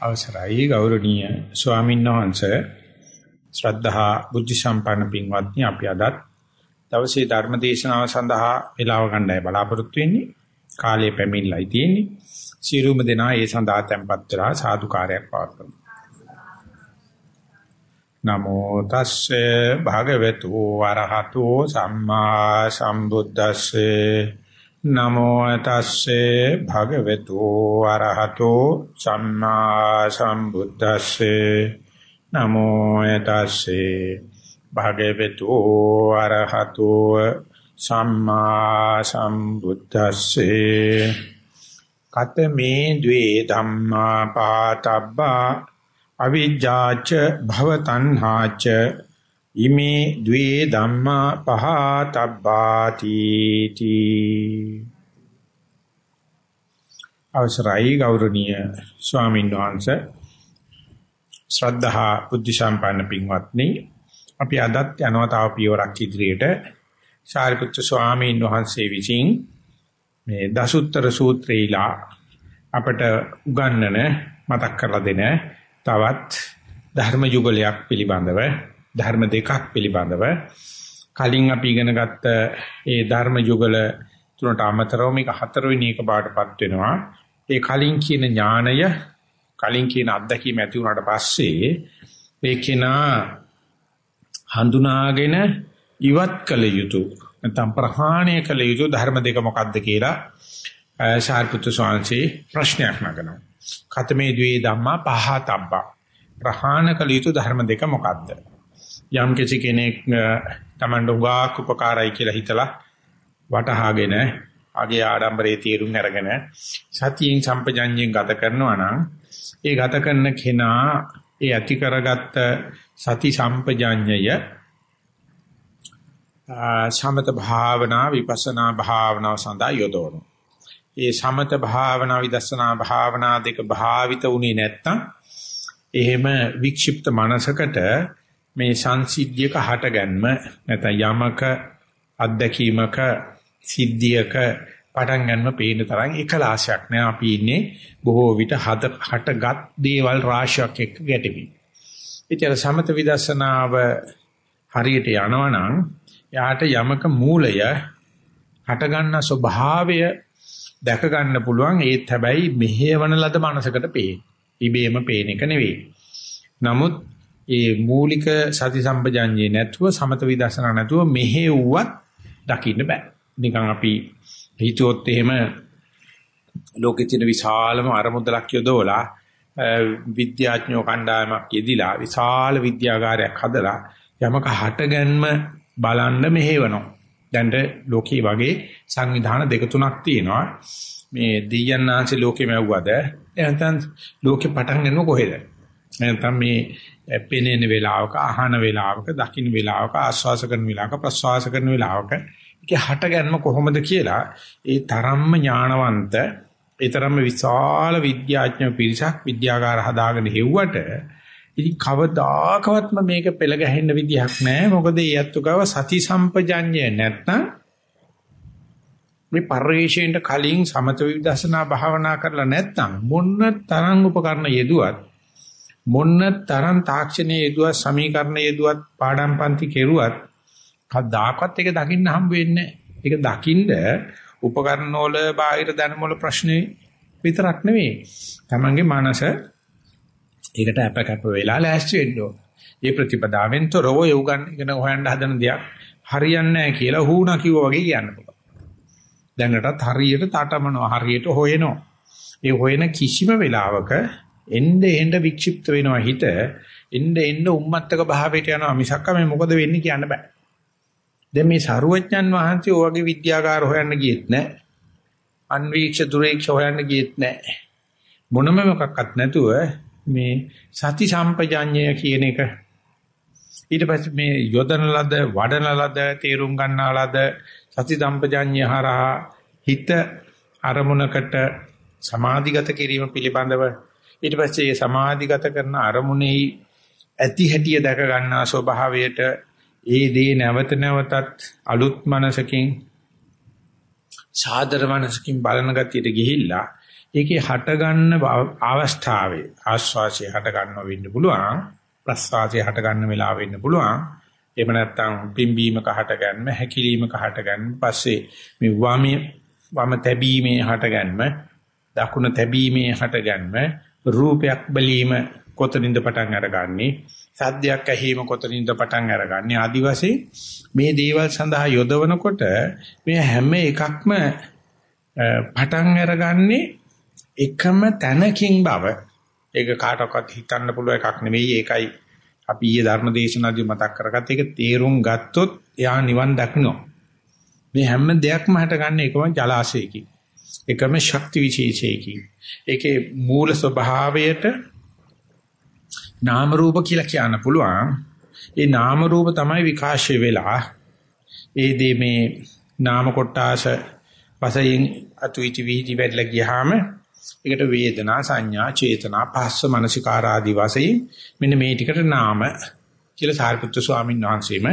අවසරයි ගෞරවනීය ස්වාමීන් වහන්සේ. ශ්‍රද්ධහා බුද්ධ සම්පන්න පින්වත්නි අපි අදත් දවසේ ධර්ම දේශනාව සඳහා වේලාව ගන්නයි බලාපොරොත්තු වෙන්නේ. කාලය පැමිණලායි තියෙන්නේ. සියලුම දෙනා ඒ සඳහා tempත් වෙලා සාදුකාරයක් පවත්වමු. නමෝ තස්සේ භගවතු වරහතෝ සම්මා සම්බුද්දස්සේ. නමෝ තස්සේ භගවතු අරහතෝ සම්මා සම්බුද්දස්සේ. නමෝ තස්සේ භගවතු අරහතෝ සම්මා සම්බුද්දස්සේ. කතමේ ද්වේ ධම්මා පාතබ්බා අවිජ්ජාච භවතණ්හාච. ඉමේ ද්වේ ධම්මා පහතබ්බාති තී අවසරයි ගෞරවනීය ස්වාමීන් වහන්සේ. ශ්‍රද්ධහා බුද්ධ සම්පන්න පින්වත්නි අපි අදත් යනවා තව පියවරක් ඉදිරියට. සාරිපුත්‍ර ස්වාමීන් වහන්සේ විසින් මේ දසුත්තර සූත්‍රයලා අපට උගන්වන මතක් කරලා දෙන තවත් ධර්ම යුගලයක් පිළිබඳව ධර්ම දෙකක් පිළිබඳව. කලින් අපි ඉගෙන ගත්ත ඒ ධර්ම යුගල තුනට අමතරව මේක හතරවෙනි එක බාටපත් වෙනවා. ඒ කලින් කියන ඥාණය කලින් කියන අත්දැකීම ඇති වුණාට පස්සේ ඒ කෙනා හඳුනාගෙන ඉවත් කළ යුතු නැත්නම් ප්‍රහාණය කළ යුතු ධර්ම දෙක මොකක්ද කියලා සාරිපුත්‍ර ස්වාමීන් ප්‍රශ්නයක් නගනවා. කතමේ ද්වේ ධම්මා පහතබ්බා ප්‍රහාණ කළ යුතු ධර්ම දෙක මොකක්ද? යම් කිසි කෙනෙක් Tamand උගාක් උපකාරයි කියලා හිතලා වටහාගෙන අගේ ආඩම්බරයේ තීරුම් අරගෙන සතියෙන් සම්පජඤ්ඤයෙන් ගත කරනවා නම් ඒ ගත කරන කෙනා ඒ ඇති කරගත්ත සති සම්පජඤ්ඤය සමත භාවනා විපස්සනා භාවනාව සඳහා යොදවනවා. ඒ සමත භාවනා විදර්ශනා භාවනා දෙක භාවිත උනේ නැත්තම් එහෙම වික්ෂිප්ත මනසකට මේ සංසිද්ධියක හටගන්ම නැත්නම් යමක අත්දැකීමක සිද්ධියක පටන් ගන්න පේන තරම් එකලාශයක් නෑ අපි ඉන්නේ බොහෝ විට හටගත් දේවල් රාශියක් එක්ක ගැටෙමි. ඉතින් සමත විදර්ශනාව හරියට යනවනම් යාට යමක මූලය හටගන්න ස්වභාවය දැක ගන්න පුළුවන් ඒත් හැබැයි මෙහෙවන ලද මනසකට පේන. ඉබේම පේන එක නෙවෙයි. නමුත් ඒ මූලික සති සම්පජාඤ්ඤේ නැතුව සමත විදර්ශනා නැතුව මෙහෙව්වත් දකින්න බෑ. නිකන් අපි හිතුවොත් එහෙම ලෝකෙ තියෙන විශාලම අරමුදලක් යොදවලා විද්‍යාඥයෝ කණ්ඩායමක් යෙදිලා විශාල විද්‍යාගාරයක් හදලා යමක හටගන්ම බලන්න මෙහෙවනවා. දැන් ලෝකේ වගේ සංවිධාන දෙක තුනක් තියෙනවා. මේ දෙයයන්ාංශ ලෝකෙ මැව්වද එහෙනම් ලෝකෙ පටන් ගන්නව කොහෙද? නැත්නම් මේ පෙනෙන වේලාවක අහන වේලාවක දකින්න වේලාවක ආස්වාස කරන වේලාවක ප්‍රස්වාස කරන වේලාවක ඒක හටගන්න කොහොමද කියලා ඒ තරම්ම ඥානවන්ත ඒ තරම්ම විශාල විද්‍යාඥ පිරිසක් විද්‍යාගාර හදාගෙන හෙව්වට ඉතින් කවදාකවත්ම මේක පෙළ ගැහෙන්න විදිහක් නැහැ. මොකද ඒ අත්තු ගාව සති සම්පජඤ්ඤය නැත්නම් මේ පරිශ්‍රයෙන්ට කලින් සමත විදර්ශනා භාවනා කරලා නැත්නම් මොන්න තරම් උපකරණ යෙදුවත් මොන්න තරම් තාක්ෂණයේ යෙදුවත් සමීකරණ යෙදුවත් පාඩම් පන්ති කෙරුවත් කවදාකවත් ඒක දකින්න හම්බ වෙන්නේ ඒක දකින්න උපකරණ වල බාහිර දැනුම වල ප්‍රශ්නේ විතරක් නෙවෙයි. Tamange මනස ඒකට අපකප්ප වෙලා ලෑස්ති වෙන්න ඕන. මේ ප්‍රතිපදාවෙන් තොරව යෝගන් ඉගෙන හොයන්න හදන දෙයක් හරියන්නේ නැහැ කියලා හුණා කිව්වා වගේ කියන්න පුළුවන්. දැනටත් හරියට තටමනවා හරියට හොයනවා. ඒ හොයන කිසිම වෙලාවක එnde end වික්ෂිප්ත වෙනවා හිත එnde end උම්මත්තක භාවයට යනවා මිසක් මේ මොකද වෙන්නේ කියන්න බෑ දැන් මේ සරුවඥන් වහන්සේ ඔය වගේ විද්‍යාගාර හොයන්න ගියෙත් නෑ. අන්වීක්ෂ දුරේක්ෂ හොයන්න ගියෙත් නෑ. මොනම මොකක්වත් නැතුව මේ සති සම්පජාඤ්ඤය කියන එක. ඊට පස්සේ මේ යොදන ලද වඩන ලද තේරුම් ගන්නා ලද සති සම්පජාඤ්ඤය හරහා හිත අරමුණකට සමාධිගත කිරීම පිළිබඳව ඊට පස්සේ මේ සමාධිගත කරන අරමුණේ ඇති හැටිය දැක ගන්නා ස්වභාවයට ඒ දේ නැවත නැවතත් අලුත් මනසකින් සාදර මනසකින් බලන ගතියට ගිහිල්ලා ඒකේ හට ගන්න අවස්ථාවේ ආස්වාසිය හට ගන්නව වෙන්න පුළුවන් ප්‍රස්වාසය හට ගන්න වෙලාව වෙන්න පුළුවන්. එහෙම නැත්නම් පිම්බීමක හට ගන්න හැකිලීමක හට ගන්න පස්සේ මේ වමේ වම තැබීමේ හට ගන්න දකුණ තැබීමේ හට ගන්න රූපයක් බැලීම කොතනින්ද පටන් අරගන්නේ? සද්දයක් ඇහිීම කොතනින්ද පටන් අරගන්නේ? ආදි වශයෙන් මේ දේවල් සඳහා යොදවනකොට මේ හැම එකක්ම පටන් අරගන්නේ එකම තැනකින් බව. ඒක කාටවත් හිතන්න පුළුවන් එකක් නෙවෙයි ඒකයි අපි ඊයේ ධර්ම දේශනාදී මතක් කරගත්ත. ඒක තේරුම් ගත්තොත් එයා නිවන් දකිනවා. මේ හැම දෙයක්ම හටගන්නේ එකම ජලාශයකින්. එකම ශක්ති විශේෂයකින්. ඒකේ මූල ස්වභාවයට නාම රූප කියලා කියන්න පුළුවන් ඒ නාම රූප තමයි විකාශය වෙලා ඒ දේ මේ නාම කොටාස වශයෙන් අතුයිති විහිදි වෙట్లా ගියාම ඒකට වේදනා සංඥා චේතනා පස්ස මනසිකාර ආදී වශයෙන් මෙන්න මේ ටිකට නාම කියලා සාරිපුත්‍ර ස්වාමීන් වහන්සේම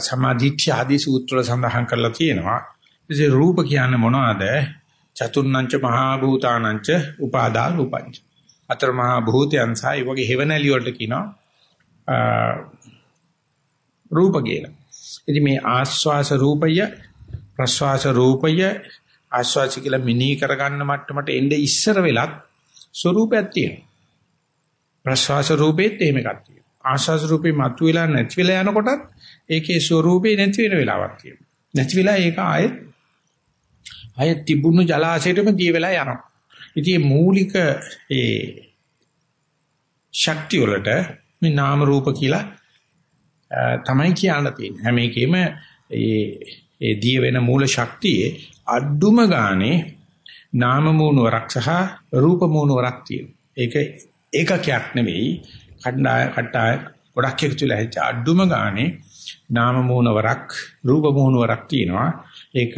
සමාධිත්‍ය ආදී සූත්‍ර සඳහන් කරලා තියෙනවා. ඉතින් රූප කියන්නේ මොනවද? චතුර්ණංච මහා භූතානංච උපාදා රූපංච. අතර මහා භූතයන් සහ ඒ වගේ හේවණලි වලට කියනවා රූප කියලා. ඉතින් මේ ආස්වාස රූපය ප්‍රස්වාස රූපය ආස්වාසි කියලා මිනී කරගන්න මට්ටමට එnde ඉස්සර වෙලත් ස්වરૂපයක් තියෙනවා. ප්‍රස්වාස රූපෙත් එහෙම එකක් තියෙනවා. ආස්වාස රූපේ මතුවෙලා නැති වෙලා යනකොටත් ඒකේ ස්වરૂපේ නැති වෙන වෙලාවක් තියෙනවා. නැති වෙලා ඒක ආයෙත් ආයෙත් තිබුණු ජලාශයටම දී වෙලා යනවා. ඉතින් මූලික ඒ ශක්තිය වලට මේ නාම රූප කියලා තමයි කියන්න තියෙන්නේ. හැම එකෙම ඒ ඒ දී වෙන මූල ශක්තියේ අඩුම ගානේ නාම මූණවරක් සහ රූප මූණවරක් තියෙනවා. ඒක ඒකකයක් නෙවෙයි. කණ්ඩාය කට්ටාය ගොඩක් එකතු වෙලා හිට අඩුම ගානේ නාම මූණවරක් රූප මූණවරක් තියෙනවා. ඒක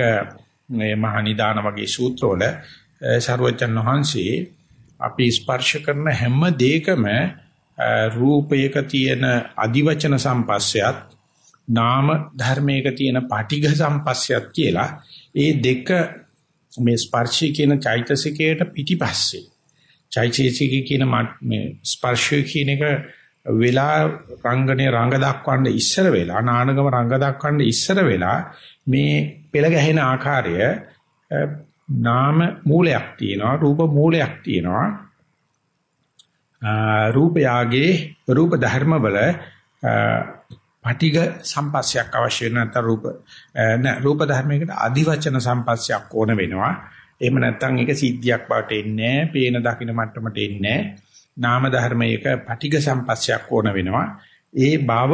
මේ මහා නිදාන වගේ සූත්‍රවල සර්වජන් වහන්සේ අපි ස්පර්ශ කරන හැම දෙයකම රූපයක තියෙන අදිවචන සම්පස්සයත් නාම ධර්මයක තියෙන පාටිඝ සම්පස්සයත් කියලා ඒ දෙක මේ ස්පර්ශය කියන චෛතසිකයට පිටිපස්සේ. චෛතසිකය කියන මේ ස්පර්ශය කියන එක වෙලා රංගනේ රංග දක්වන්න ඉස්සර වෙලා නානගම රංග දක්වන්න ඉස්සර වෙලා මේ පෙළ ගැහෙන ආකාරය නාම මූලයක් තියෙනවා රූප මූලයක් තියෙනවා රූපයාගේ රූප ධර්ම වල පටිඝ සම්පස්සයක් අවශ්‍ය නැත්නම් රූප නෑ රූප ධර්මයකට අදිවචන සම්පස්සයක් ඕන වෙනවා. එහෙම නැත්නම් ඒක සිද්ධියක් බවට එන්නේ නෑ, පේන දකින්න මට්ටමට එන්නේ නෑ. නාම ධර්මයක පටිඝ සම්පස්සයක් ඕන වෙනවා. ඒ බව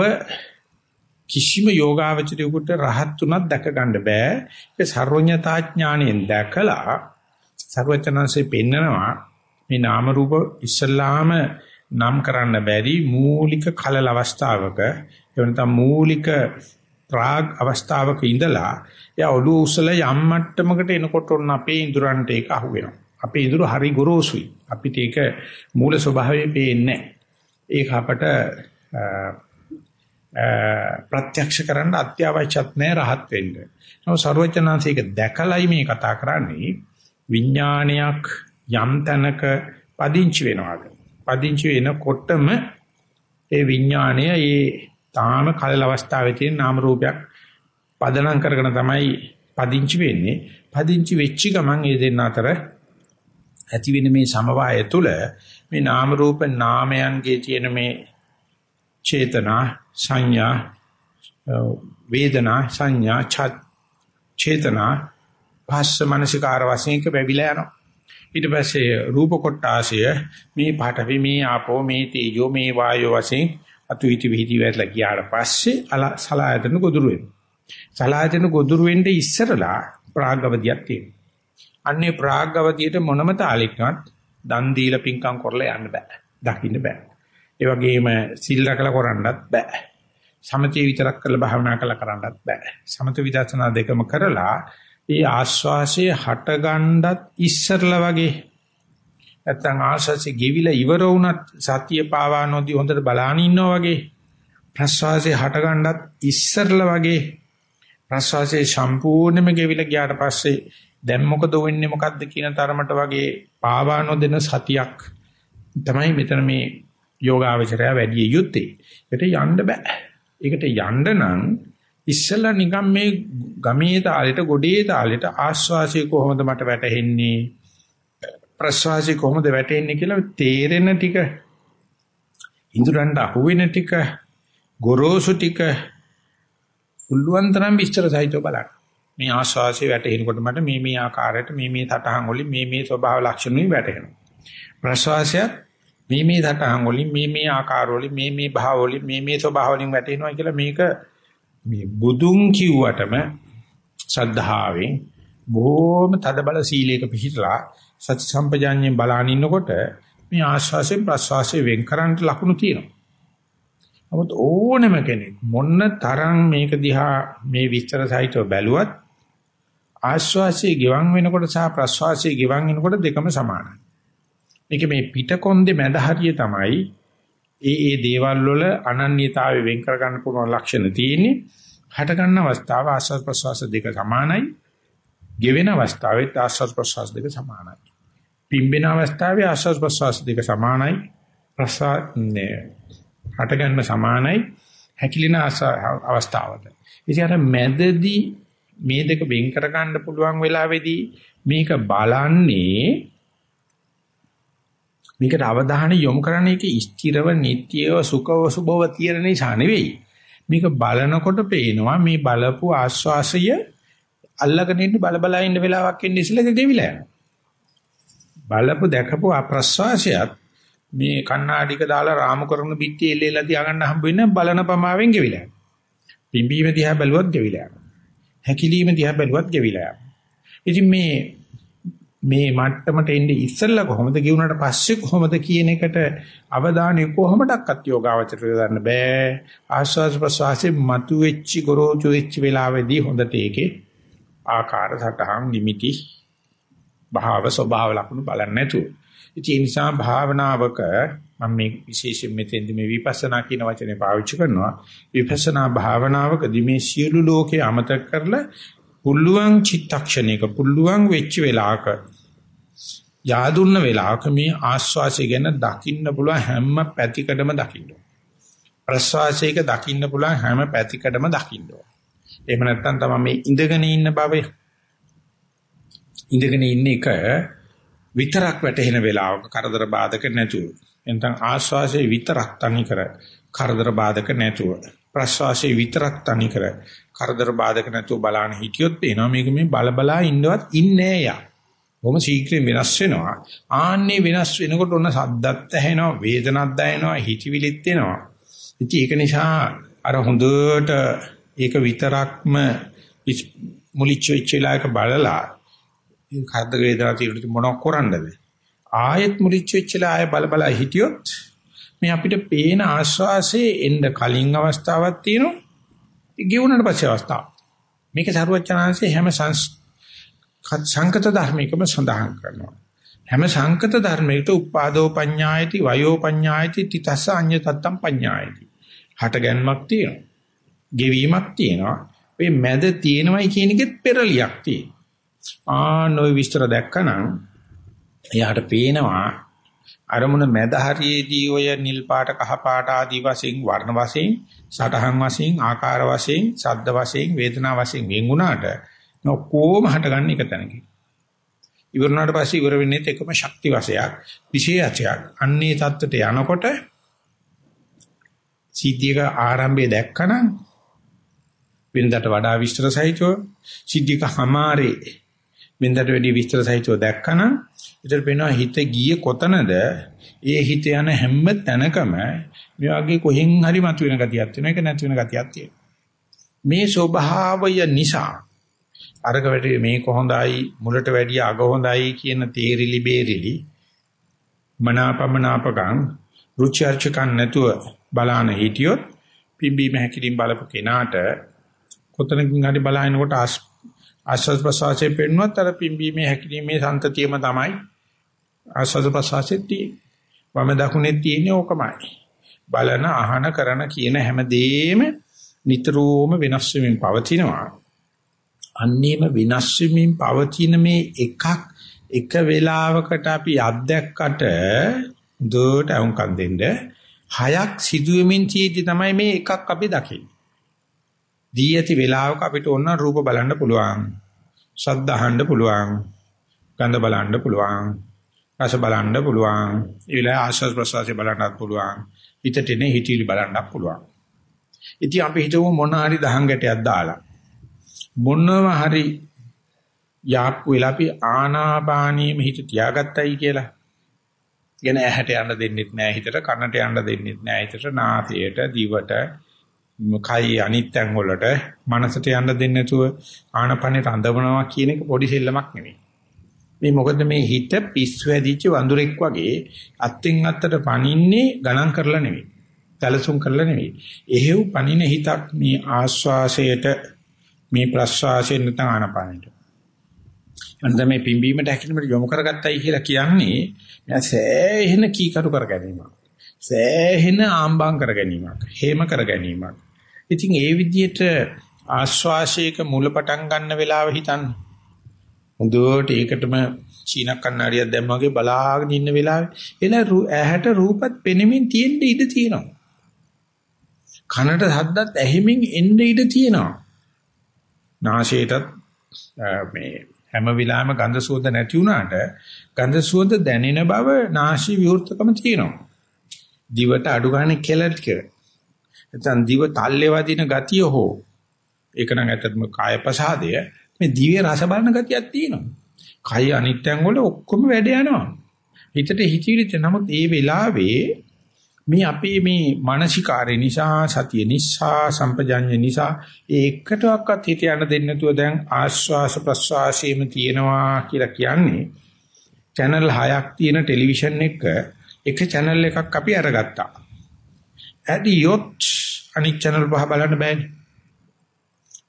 කිසිම යෝගාවචරයෙකුට රහත් තුනක් දැක ගන්න බෑ. ඒ සර්වඥතා ඥාණයෙන් දැකලා සර්වචනanse පෙන්නනවා මේ නාම රූප ඉස්සල්ලාම නම් කරන්න බැරි මූලික කලල අවස්ථාවක එවනතම් මූලික ප්‍රාග් අවස්ථාවක ඉඳලා එයා ඔළුව උස්සලා යම් මට්ටමකට එනකොට ඔන්න අපේ ඉඳුරන්ට ඒක අහු වෙනවා. අපේ ඉඳුර හරි ගොරෝසුයි. අපිට ඒක මූල ස්වභාවය පේන්නේ ඒක අපට ප්‍රත්‍යක්ෂ කරන්න අත්‍යවශ්‍යත් නැහැ රහත් වෙන්න. නමුත් ਸਰවචනාංශයක දැකලයි මේ කතා කරන්නේ විඥානයක් යම් තැනක පදිංචි වෙනවාද? පදිංචි වෙනකොටම ඒ විඥාණය ඒ තාම කලල අවස්ථාවේ තියෙන නාම රූපයක් පදනම් කරගෙන තමයි පදිංචි වෙන්නේ. පදිංචි වෙච්ච ගමන් ඒ දෙන්න අතර ඇති වෙන මේ සමவாய තුල මේ නාම රූප නාමයන්ගේ තියෙන මේ චේතනා සංඥා වේදනා සංඥා චේතනා භාස්ස මනසිකාර වශයෙන් කැවිලා යනවා. ඊට පස්සේ රූප කොටාශය මේ පාඨවි මේ ආපෝ මේ තේජෝ මේ වායෝ වශයෙන් අතු ඉති විහිදි වැටලා ගියාට පස්සේ සලායතන ගොදුරු වෙනවා. සලායතන ගොදුරු වෙන්නේ ඉස්සරලා ප්‍රාග්ගවදියක් තියෙනවා. අන්නේ ප්‍රාග්ගවදියට මොනම තාලෙකවත් දන් දීලා පින්කම් කරලා යන්න බෑ. දකින්න බෑ. ඒ වගේම සිල් රැකලා කරන්නත් බෑ. සමතේ විතරක් කරලා භාවනා කරලා කරන්නත් බෑ. සමත විදර්ශනා දෙකම කරලා ඒ ආස්වාසයේ හටගන්නත් ඉස්සරලා වගේ නැත්තම් ආශාසෙ ගෙවිලා ඉවර වුණත් සතිය පාවා නොදී හොඳට බලාන ඉන්නවා වගේ ප්‍රස්වාසයේ හටගන්නත් ඉස්සරලා වගේ ප්‍රස්වාසයේ සම්පූර්ණයෙන්ම ගෙවිලා ගියාට පස්සේ දැන් මොකද වෙන්නේ මොකද්ද කියන තරමට වගේ පාවා නොදෙන සතියක් තමයි මෙතන මේ යෝගාවචරය වැඩි යුත්තේ. ඒකට යන්න බෑ. ඒකට යන්න නම් ඉස්සලා නිකන් මේ ගමේ තාලෙට ගොඩේ තාලෙට ආස්වාසිය කොහොමද මට වැටහෙන්නේ ප්‍රස්වාසිය කොහොමද වැටෙන්නේ කියලා තේරෙන ටික ඉඳුරන්ට අහුවෙන ටික ගොරෝසු ටික උල්ලුවන් තරම් විස්තර සහිතව බලන්න. මේ ආස්වාසිය වැටෙනකොට මට මේ මේ ආකාරයට මේ මේ සටහන් වලින් මේ මේ ස්වභාව ලක්ෂණ වලින් වැටෙනවා. ප්‍රස්වාසයත් මේ මේ සටහන් වලින් මේ මේ ආකාර වලින් මේ මේ භාව වලින් මේ මේ ස්වභාව වලින් වැටෙනවා කියලා මේක මේ බුදුන් කිව්වටම ශ්‍රද්ධාවෙන් බොහොම තදබල සීලයක පිහිටලා සති සම්පජාඤ්ඤයෙන් බලන ඉන්නකොට මේ ආශ්වාසයෙන් ප්‍රශ්වාසයෙන් වෙන් කරන්න ලකුණු තියෙනවා. නමුත් ඕනම කෙනෙක් මොන්න තරම් මේක දිහා මේ විස්තර සහිතව බැලුවත් ආශ්වාසයේ ගෙවන් වෙනකොට සහ ප්‍රශ්වාසයේ ගෙවන් වෙනකොට දෙකම සමානයි. මේක මේ පිටකොන්දේ මැද හරිය තමයි ඒ ඒ දේවල් වල අනන්‍යතාවය වෙන් කර ගන්න පුළුවන් ලක්ෂණ තියෙන්නේ. හට ගන්න අවස්ථාව ආස්වාද ප්‍රසවාස දෙක සමානයි. ගෙවෙන අවස්ථාවෙත් ආස්වාද ප්‍රසවාස දෙක සමානයි. පිම්බෙන අවස්ථාවේ ආස්වාද ප්‍රසවාස දෙක සමානයි. ප්‍රසාන්නේ හට ගන්න සමානයි. හැකිලෙන අවස්ථාවට. ඉතින් අර මැදදී මේ දෙක වෙන් කර ගන්න පුළුවන් වෙලාවේදී මේක බලන්නේ මේකට අවධානය යොමු කරන එක ස්ථිරව නිට්ටියව සුඛව සුභව තියෙන නිසා නෙවෙයි. මේක බලනකොට පේනවා මේ බලපු ආස්වාසය අල්ලගෙන ඉන්න බල බල ඉන්න වෙලාවක් එන්නේ ඉස්සෙල්ලා ගෙවිලා යනවා. බලපු දැකපු අප්‍රස්වාසයත් මේ කණ්ණාඩික දාලා රාමු කරන පිටි එල්ලෙලා තියාගන්න හම්බ වෙන බලන පමාවෙන් ගෙවිලා යනවා. පිම්බීම දිහා බැලුවත් ගෙවිලා යනවා. හැකිලිම දිහා බැලුවත් ගෙවිලා යනවා. ඉතින් මේ මේ මට්ටමට එන්නේ ඉස්සෙල්ලා කොහොමද කියුණාට පස්සේ කොහොමද කියන එකට අවධානය කොහොමඩක්වත් යෝගාවචරය ගන්න බෑ. ආස්වාද ප්‍රසවාසයේ මතු වෙච්ච ගොරෝචු වෙච්ච වෙලාවේදී හොඳට ඒකේ ආකාර සටහන් නිමිති භාව ස්වභාව ලක්ෂණ බලන්න නැතුව. ඉතින් ඒ නිසා භාවනාවක මම මේ විශේෂයෙන් මෙතෙන්දි මේ විපස්සනා කියන වචනේ පාවිච්චි කරනවා. විපස්සනා භාවනාවකදී මේ සියලු ලෝකේ අමතක කරලා පුල්ලුවන් චිත්තක්ෂණයක පුල්ලුවන් වෙච්ච වෙලාවක යාදුන්න වෙලාවක මේ ආස්වාසය ගැන දකින්න පුළුවන් හැම පැතිකඩම දකින්න ප්‍රස්වාසයක දකින්න පුළුවන් හැම පැතිකඩම දකින්න එහෙම නැත්නම් තමයි මේ ඉඳගෙන ඉන්න බවේ. ඉඳගෙන ඉන්න එක විතරක් වැටෙන වෙලාවක කරදර බාධක නැතුව. එතන ආස්වාසයේ විතරක් තනි කර කරදර බාධක නැතුව. ප්‍රස්වාසයේ විතරක් තනි කර කරදර බාධක නැතුව බලන්න හිටියොත් එනවා. මේක මේ බල බලා ඉන්නවත් ඉන්නේ යා. බොහොම ශීඝ්‍රයෙන් වෙනස් වෙනවා. ආන්නේ වෙනස් වෙනකොට ඔන්න සද්දත් ඇහෙනවා, වේදනත් දැනෙනවා, හිතවිලිත් එනවා. ඉතින් ඒක නිසා අර හොඳට ඒක විතරක්ම මුලිච්ච වෙච්චලායක බලලා කරදර වේදනා తీරුට මොනවක් කරන්නද? ආයෙත් මුලිච්ච වෙච්චලා ආයෙ බල බල හිටියොත් මේ අපිට පේන ආස්වාසේ එන්න කලින් අවස්ථාවක් තියෙනවා. ගෙවුනට පස්සේ අවස්ථාව. මේක සරුවචනාංශයේ හැම සංකත ධර්මයකම සඳහන් කරනවා. හැම සංකත ධර්මයකට උපාදෝ පඤ්ඤායති වයෝ පඤ්ඤායති තිතස්ස අඤ්ඤ තත්තම් පඤ්ඤායති. හට ගැනීමක් තියෙනවා. ගෙවීමක් තියෙනවා. ඔය මැද තියෙනවයි කියන එකෙත් පෙරලියක් තියෙනවා. ආ නොයි විස්තර දැක්කනම් එයාට පේනවා අරමුණ මැද හරියේදී ඔය නිල් පාට කහ පාට ආදී වශයෙන් වර්ණ වශයෙන් සටහන් වශයෙන් ආකාර වශයෙන් ශබ්ද වශයෙන් වේදනා වශයෙන් වෙන් වුණාට නොකෝම හටගන්න එක තැනකින් ඉවරනාට පස්සේ ඉවර වෙන්නේ එකම ශක්ති වශයක් විශේෂයක් අන්නේ தත්ත්වයට යනකොට සිද්ධියක ආරම්භය දැක්කනම් වෙනදට වඩා විස්තර සහිතව සිද්ධියක හැමාරේ වෙනදට වැඩි විස්තර සහිතව දැක්කනම් ඉතින් පේනවා හිත ගියේ කොතනද? ඒ හිත යන හැම තැනකම මේ වගේ කොහෙන් හරි මතුවෙන ගතියක් තියෙනවා. ඒක නැති වෙන ගතියක් තියෙනවා. මේ ස්වභාවය නිසා අරක වැඩි මේක හොඳයි මුලට වැඩිය අග හොඳයි කියන තේරිලි බේරිලි මනාපමනාපකම් රුචි අරුචිකම් නැතුව බලාන හිටියොත් පිම්බීම හැකිලින් බලපු කෙනාට කොතනකින් හරි බලහිනකොට ආස්වාද ප්‍රසවාසයේ පෙන්නුවත් අර පිම්බීමේ හැකිලිමේ සන්තතියම තමයි ආස්වාද ප්‍රසවාසයේ තියෙන්නේ. වම දකුණේ තියෙන්නේ ඕකමයි. බලන අහන කරන කියන හැම දෙෙම නිතරම වෙනස් වෙමින් පවතිනවා. අන්නේම විනාශ වෙමින් පවතින මේ එකක් එක වෙලාවකට අපි අත්දැක්කට දුවට වුන්කම් දෙන්න හයක් සිදුවෙමින් තියෙදි තමයි මේ එකක් අපි දකින්නේ. දී ඇති වෙලාවක අපිට ඕන රූප බලන්න පුළුවන්. ශබ්ද අහන්න පුළුවන්. ගන්ධ බලන්න පුළුවන්. රස බලන්න පුළුවන්. ඒ වෙලාවේ ආශ්වාස ප්‍රශ්වාසය බලන්නත් පුළුවන්. හිතට එන හිතිලි බලන්නත් පුළුවන්. ඉතින් අපි හිතමු මොන හරි දහං ගැටයක් දාලා මොනවා හරි යාප්පු වෙලා අපි ආනාපානියම හිත තියාගත්තයි කියලා. කියන ඇහැට යන්න දෙන්නෙත් නෑ හිතට කනට යන්න දෙන්නෙත් නෑ හිතට නාසයට දිවට කයි අනිත්යන් වලට මනසට යන්න දෙන්නේ නැතුව ආනපනේ රඳවනවා කියන එක පොඩි සෙල්ලමක් නෙවෙයි. මේ මොකද මේ හිත පිස්සු ඇදිච්ච වඳුරෙක් වගේ අත්ෙන් අත්තට පනින්නේ ගණන් කරලා නෙවෙයි. සැලසුම් කරලා නෙවෙයි. එහෙව් පනින හිතක් මේ ආස්වාසයට මේ ප්‍රස්වාසයෙන් නැත්නම් ආනපනට. එනද මේ පිම්බීමට හැකිලිමට යොමු කරගත්තයි කියලා කියන්නේ මම සෑහෙන කීකරු කර ගැනීමක්. සෑහෙන ආම්බම් කර ගැනීමක්. හේම කර ගැනීමක්. ඉතින් ඒ විදිහට ආස්වාසයක මුල පටන් ගන්න වෙලාව හිතන්න. හොඳට ඒකටම චීන කන්නඩියක් දැම්ම වගේ බලාගෙන ඉන්න වෙලාවේ එන ඇහැට රූපත් පෙනෙමින් තියෙන්න ඉඩ තියෙනවා. කනට ශබ්දත් ඇහිමින් එන්න ඉඩ තියෙනවා. නාසයටත් මේ හැම වෙලාවෙම ගඳ සුවඳ නැති වුණාට ගඳ සුවඳ දැනෙන බව නාසී විවෘතකම තියෙනවා. දිවට අඩු ගන්න කෙලට කියලා. නැත්නම් දිව තල්ලේ වදින ගතිය හෝ ඒක නම් ඇත්තටම කාය ප්‍රසාදය මේ දිවේ රස බලන ගතියක් තියෙනවා. කය අනිත්‍යං වල ඔක්කොම වැඩ යනවා. හිතට හිතවිලිට නමුත් ඒ වෙලාවේ මේ අපේ මේ මානසිකාරය නිසා සතිය නිසා සම්පජඤ්ඤ නිසා ඒකටවත් හිත යන දෙන්නේ නැතුව දැන් ආශ්වාස ප්‍රශ්වාසයේම තියෙනවා කියලා කියන්නේ channel 6ක් තියෙන ටෙලිවිෂන් එක එක channel එකක් අපි අරගත්තා. ඇදියොත් අනිත් channel පහ බලන්න බෑනේ.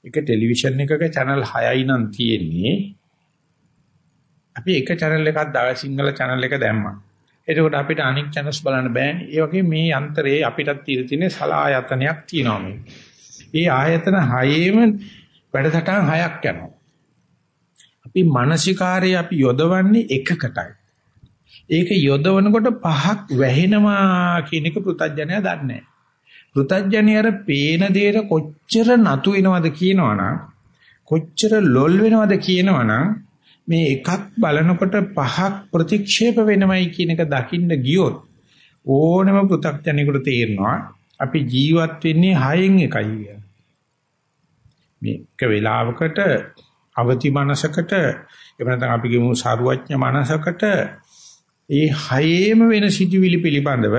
එක ටෙලිවිෂන් එකක channel 6යි නම් තියෙන්නේ. අපි එක channel එකක් දාලා සිංහල channel එක දැම්මා. එතකොට අපිට අනික් channels බලන්න බෑනේ. ඒ වගේ මේ යන්ත්‍රයේ අපිටත් තියෙන තියෙන සලායතනයක් තියෙනවා මේ. ඒ ආයතන හයේම වැඩසටහන් හයක් යනවා. අපි මානසිකාරය අපි යොදවන්නේ එකකටයි. ඒක යොදවනකොට පහක් වැහෙනවා කියන එක පෘතජ්ජනය දන්නේ නැහැ. පෘතජ්ජනය අර පේන දේට කොච්චර නතු වෙනවද කියනවනම් කොච්චර ලොල් වෙනවද කියනවනම් මේ එකක් බලනකොට පහක් ප්‍රතික්ෂේප වෙනවයි කියන එක දකින්න ගියොත් ඕනම පෘථග්ජනෙකුට තේරෙනවා අපි ජීවත් වෙන්නේ හයෙන් එකයි කියලා. මේක වේලාවකට අවදි මනසකට එහෙම නැත්නම් අපි කියමු සාරුවඥ මනසකට ඒ හයේම වෙන සිටිවිලි පිළිබඳව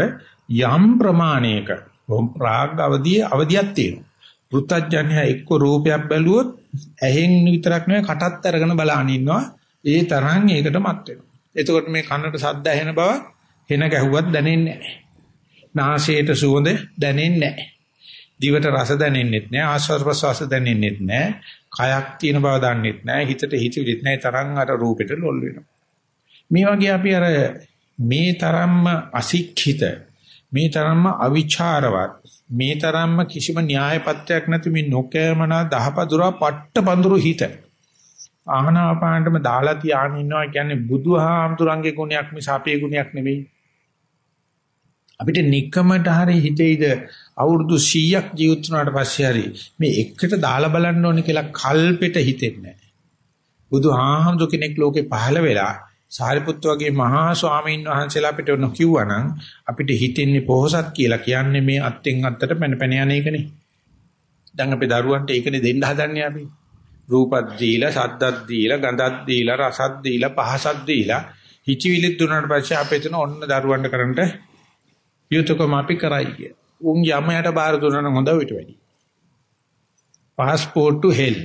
යම් ප්‍රමාණයක ප්‍රාග් අවදිය අවදියක් තියෙනවා. පෘථජ්ජන්‍ය එක්ක රූපයක් බැලුවොත් ඇහෙන් විතරක් නෙවෙයි කටත් අරගෙන බලන ඉන්නවා. ඒ තරම් ඒකට මත් වෙනවා. එතකොට මේ කනට ශබ්ද ඇහෙන බව හෙන ගැහුවත් දැනෙන්නේ නැහැ. නාසයට සුවඳ දැනෙන්නේ නැහැ. දිවට රස දැනෙන්නෙත් නැහැ. ආස්වාද ප්‍රසවාස දැනෙන්නෙත් නැහැ. කයක් තියෙන බව දන්නෙත් නැහැ. හිතට හිතවිලිත් නැහැ. තරම් අර රූපෙට ලොල් වෙනවා. මේ වගේ අපි අර මේ තරම්ම අසික්ඛිත මේ තරම්ම අවිචාරවත් මේ තරම්ම කිසිම න්‍යාය පත්‍රයක් නැති මේ නොකෑමනා දහපදුරා පට්ට පඳුරු හිත. ආහනාපානටම දාලා තියාගෙන ඉන්නවා කියන්නේ බුදුහාමුදුරන්ගේ ගුණයක් මිස අපේ ගුණයක් නෙමෙයි. අපිට නික්කමට හරි හිතේද අවුරුදු 100ක් ජීවත් වුණාට පස්සේ හරි මේ එකට දාලා බලන්න ඕනේ කියලා කල්පෙට හිතෙන්නේ නැහැ. බුදුහාමුදුර කෙනෙක් ලෝකේ පහළ වෙලා සාරිපුත්තු වගේ මහා ස්වාමීන් වහන්සේලා අපිට නොකියුවනම් අපිට හිතෙන්නේ පොහසත් කියලා කියන්නේ මේ අත්ෙන් අත්තට පැන පැන යන එකනේ. දැන් අපේ දරුවන්ට ඒකනේ දෙන්න හදන්නේ අපි. රූපත් දීලා, සද්දත් දීලා, ගඳත් දීලා, රසත් දීලා, පහසත් දීලා හිතවිලිත් දුන්නාට පස්සේ අපේ එතන ඔන්න දරුවන්ට කරන්ට යුතුයකම අපි කරයි කිය. උන් යමයට බාර දුන්නා නම් හොඳ විට වැඩි. passport to hell.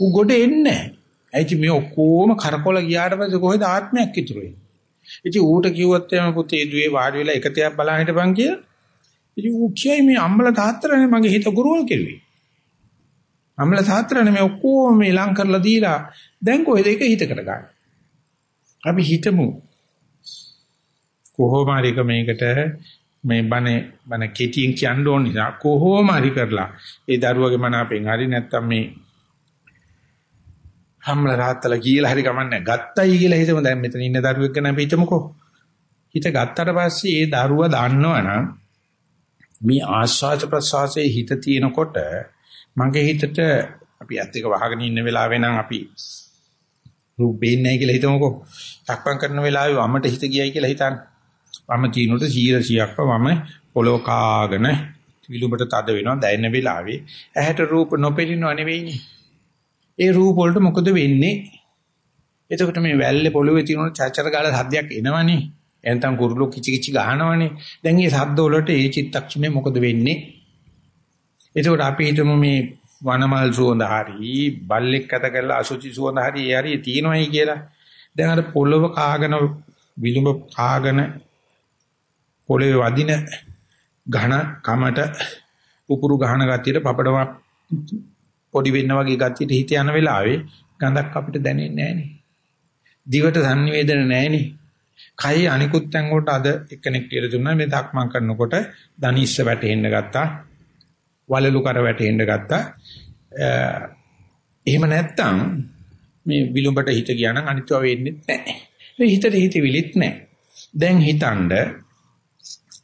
උ ගොඩ එන්නේ නැහැ. ඇයි මේ ඔක්කොම කරකොල ගියාට පස්සේ කොහෙද ආත්මයක් ඉතුරු වෙන්නේ? ඉතින් ඌට කිව්වොත් එහම පුතේ දුවේ වාඩි වෙලා එකතියක් බලන් හිටපන් කියලා. ඉතින් ඌ කියයි මේ අම්මලා තාත්තලානේ මගේ හිත ගුරුවල් කෙරුවේ. අම්මලා තාත්තලානේ මේ ඔක්කොම මේ ලං කරලා දීලා දැන් කොහෙද ඒක හිතකට ගන්න. අපි හිතමු කොහොම හරි මේකට මේ බණ බණ කෙටියෙන් කියන්න ඕන නිසා කොහොම හරි කරලා ඒ දරුවගේ මන අපෙන් හරි නැත්තම් මේ හම්ල රාත්තල කියලා හරි කමන්නේ ගත්තයි කියලා හිතමු දැන් මෙතන ඉන්න දරුවෙක් ගැන අපි හිතමුකෝ හිත ගත්තට පස්සේ ඒ දරුවා දන්නවනම් මේ ආස්වාද ප්‍රසවාසයේ හිත තියෙනකොට මගේ හිතට අපි ඇත්ත එක වහගෙන ඉන්න වෙලාවේ නම් අපි රූප පේන්නේ නැහැ කියලා හිතමුකෝ. සක්මන් කරන වෙලාවේ වමට හිත ගියයි කියලා හිතන්න. වම තිනුට 100ක්ව වම පොළොව කාගෙන විලුඹට තද වෙනවා දැනෙන වෙලාවේ ඇහැට රූප නොපෙනෙනව නෙවෙයිනේ. ඒ රූප වලට මොකද වෙන්නේ? එතකොට මේ වැල්ලේ පොළොවේ තියෙන චචර ගාලා සද්දයක් එනවනේ. එතන කුරුළු කිචි කිචි ගහනවනේ. දැන් මේ සද්ද වලට ඒ චිත්තක්ෂණය මොකද වෙන්නේ? එතකොට අපි හිතමු මේ වනමල් සුවඳ හරි බල්ලෙක් කත කරලා අසුචි සුවඳ හරි ඒ හරි තියෙනවයි කියලා. දැන් අර පොළව කාගෙන විලුඹ කාගෙන පොළවේ වදින ඝන කමට උපුරු ගහන ගතියට පපඩම පොඩි වෙන්න වගේ ගතියට හිත යන වෙලාවේ ගඳක් අපිට දැනෙන්නේ නැහනේ. දිවට සංනිවේදන නැහනේ. කයි අනිකුත් තැන් වලට අද එක්කෙනෙක් කියලා දුන්නා මේ දක්මන් කරනකොට දනිස්ස වැටෙන්න ගත්තා. වලලු කර වැටෙන්න ගත්තා. එහෙම නැත්තම් මේ විලුඹට හිත ගියා නම් අනිත්ව වෙන්නේ නැහැ. මේ හිතට හිතවිලිත් නැහැ. දැන් හිතනද